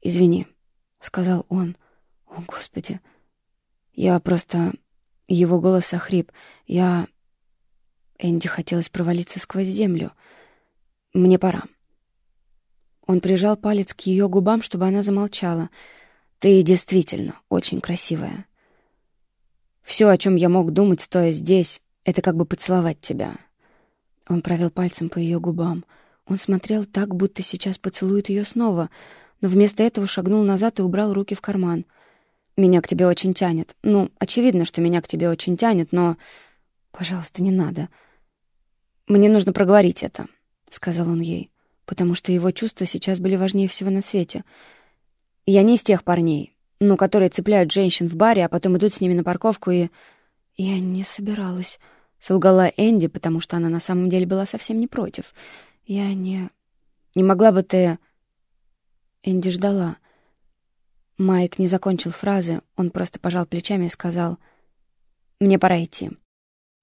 «Извини», — сказал он. «О, Господи! Я просто...» Его голос охрип. «Я...» Энди хотелось провалиться сквозь землю. «Мне пора». Он прижал палец к ее губам, чтобы она замолчала. «Ты действительно очень красивая. Все, о чем я мог думать, стоя здесь, это как бы поцеловать тебя». Он провел пальцем по ее губам. Он смотрел так, будто сейчас поцелует ее снова, но вместо этого шагнул назад и убрал руки в карман — меня к тебе очень тянет. Ну, очевидно, что меня к тебе очень тянет, но... Пожалуйста, не надо. Мне нужно проговорить это, — сказал он ей, потому что его чувства сейчас были важнее всего на свете. Я не из тех парней, ну, которые цепляют женщин в баре, а потом идут с ними на парковку и... Я не собиралась, — солгала Энди, потому что она на самом деле была совсем не против. Я не... Не могла бы ты... Энди ждала — Майк не закончил фразы, он просто пожал плечами и сказал «Мне пора идти».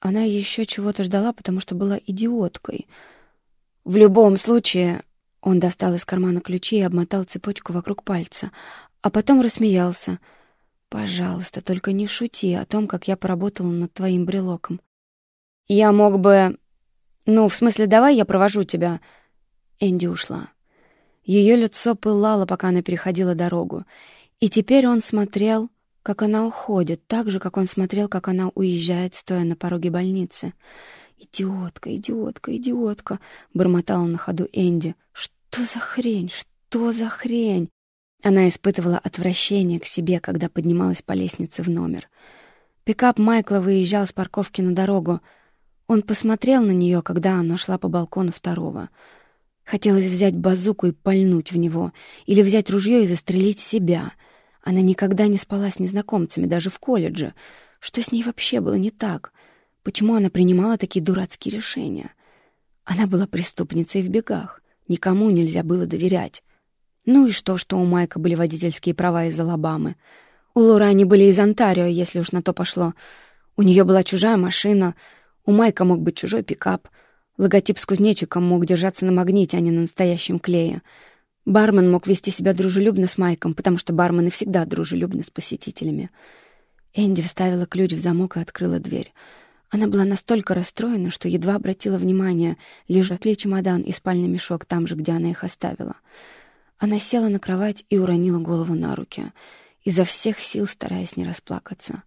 Она еще чего-то ждала, потому что была идиоткой. В любом случае, он достал из кармана ключи и обмотал цепочку вокруг пальца, а потом рассмеялся. «Пожалуйста, только не шути о том, как я поработала над твоим брелоком. Я мог бы... Ну, в смысле, давай я провожу тебя». Энди ушла. Ее лицо пылало, пока она переходила дорогу. И теперь он смотрел, как она уходит, так же, как он смотрел, как она уезжает, стоя на пороге больницы. «Идиотка, идиотка, идиотка!» — бормотала на ходу Энди. «Что за хрень? Что за хрень?» Она испытывала отвращение к себе, когда поднималась по лестнице в номер. Пикап Майкла выезжал с парковки на дорогу. Он посмотрел на нее, когда она шла по балкону второго. Хотелось взять базуку и пальнуть в него, или взять ружье и застрелить себя — она никогда не спала с незнакомцами, даже в колледже. Что с ней вообще было не так? Почему она принимала такие дурацкие решения? Она была преступницей в бегах. Никому нельзя было доверять. Ну и что, что у Майка были водительские права из Алабамы? У Лоры они были из Онтарио, если уж на то пошло. У нее была чужая машина, у Майка мог быть чужой пикап. Логотип с кузнечиком мог держаться на магните, а не на настоящем клее. Бармен мог вести себя дружелюбно с Майком, потому что бармены всегда дружелюбны с посетителями. Энди вставила ключ в замок и открыла дверь. Она была настолько расстроена, что едва обратила внимание, лежат ли чемодан и спальный мешок там же, где она их оставила. Она села на кровать и уронила голову на руки, изо всех сил стараясь не расплакаться.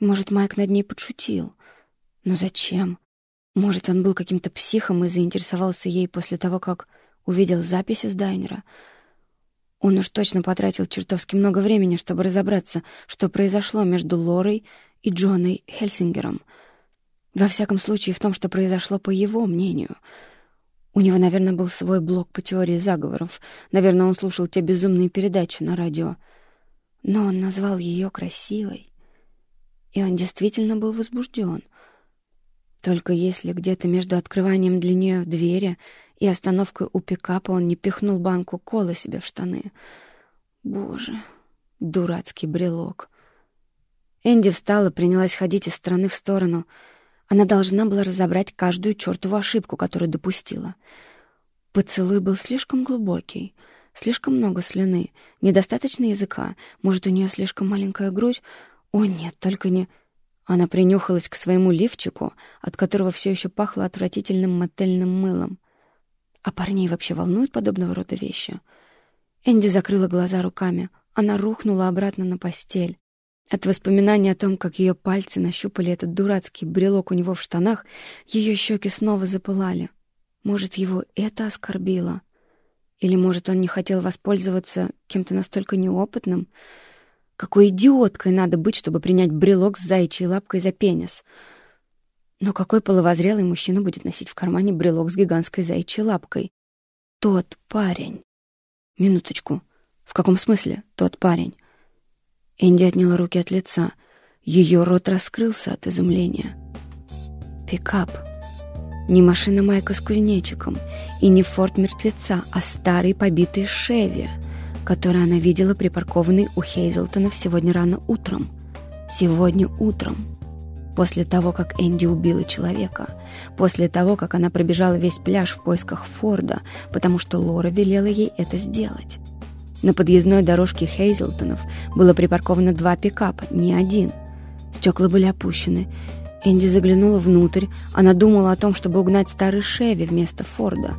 Может, Майк над ней подшутил. Но зачем? Может, он был каким-то психом и заинтересовался ей после того, как увидел записи с дайнера. Он уж точно потратил чертовски много времени, чтобы разобраться, что произошло между Лорой и Джоной Хельсингером. Во всяком случае, в том, что произошло по его мнению. У него, наверное, был свой блог по теории заговоров. Наверное, он слушал те безумные передачи на радио. Но он назвал ее красивой. И он действительно был возбужден. Только если где-то между открыванием для нее двери и остановкой у пикапа он не пихнул банку колы себе в штаны. Боже, дурацкий брелок. Энди встала, принялась ходить из стороны в сторону. Она должна была разобрать каждую чертову ошибку, которую допустила. Поцелуй был слишком глубокий, слишком много слюны, недостаточно языка, может, у нее слишком маленькая грудь. О, нет, только не... Она принюхалась к своему лифчику, от которого все еще пахло отвратительным мотельным мылом. А парней вообще волнуют подобного рода вещи? Энди закрыла глаза руками. Она рухнула обратно на постель. От воспоминания о том, как ее пальцы нащупали этот дурацкий брелок у него в штанах, ее щеки снова запылали. Может, его это оскорбило? Или, может, он не хотел воспользоваться кем-то настолько неопытным? Какой идиоткой надо быть, чтобы принять брелок с заячьей лапкой за пенис — но какой половозрелый мужчина будет носить в кармане брелок с гигантской заячьей лапкой? Тот парень. Минуточку. В каком смысле тот парень? Энди отняла руки от лица. Ее рот раскрылся от изумления. Пикап. Не машина Майка с кузнечиком и не форт мертвеца, а старый побитый Шеви, который она видела припаркованный у Хейзелтонов сегодня рано утром. Сегодня утром. После того, как Энди убила человека. После того, как она пробежала весь пляж в поисках Форда, потому что Лора велела ей это сделать. На подъездной дорожке Хейзелтонов было припарковано два пикапа, не один. Стекла были опущены. Энди заглянула внутрь. Она думала о том, чтобы угнать старый Шеви вместо Форда.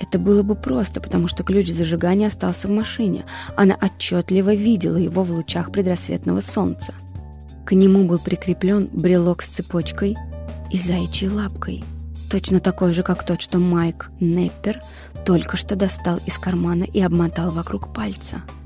Это было бы просто, потому что ключ зажигания остался в машине. Она отчетливо видела его в лучах предрассветного солнца. К нему был прикреплен брелок с цепочкой и заячьей лапкой, точно такой же, как тот, что Майк Неппер только что достал из кармана и обмотал вокруг пальца —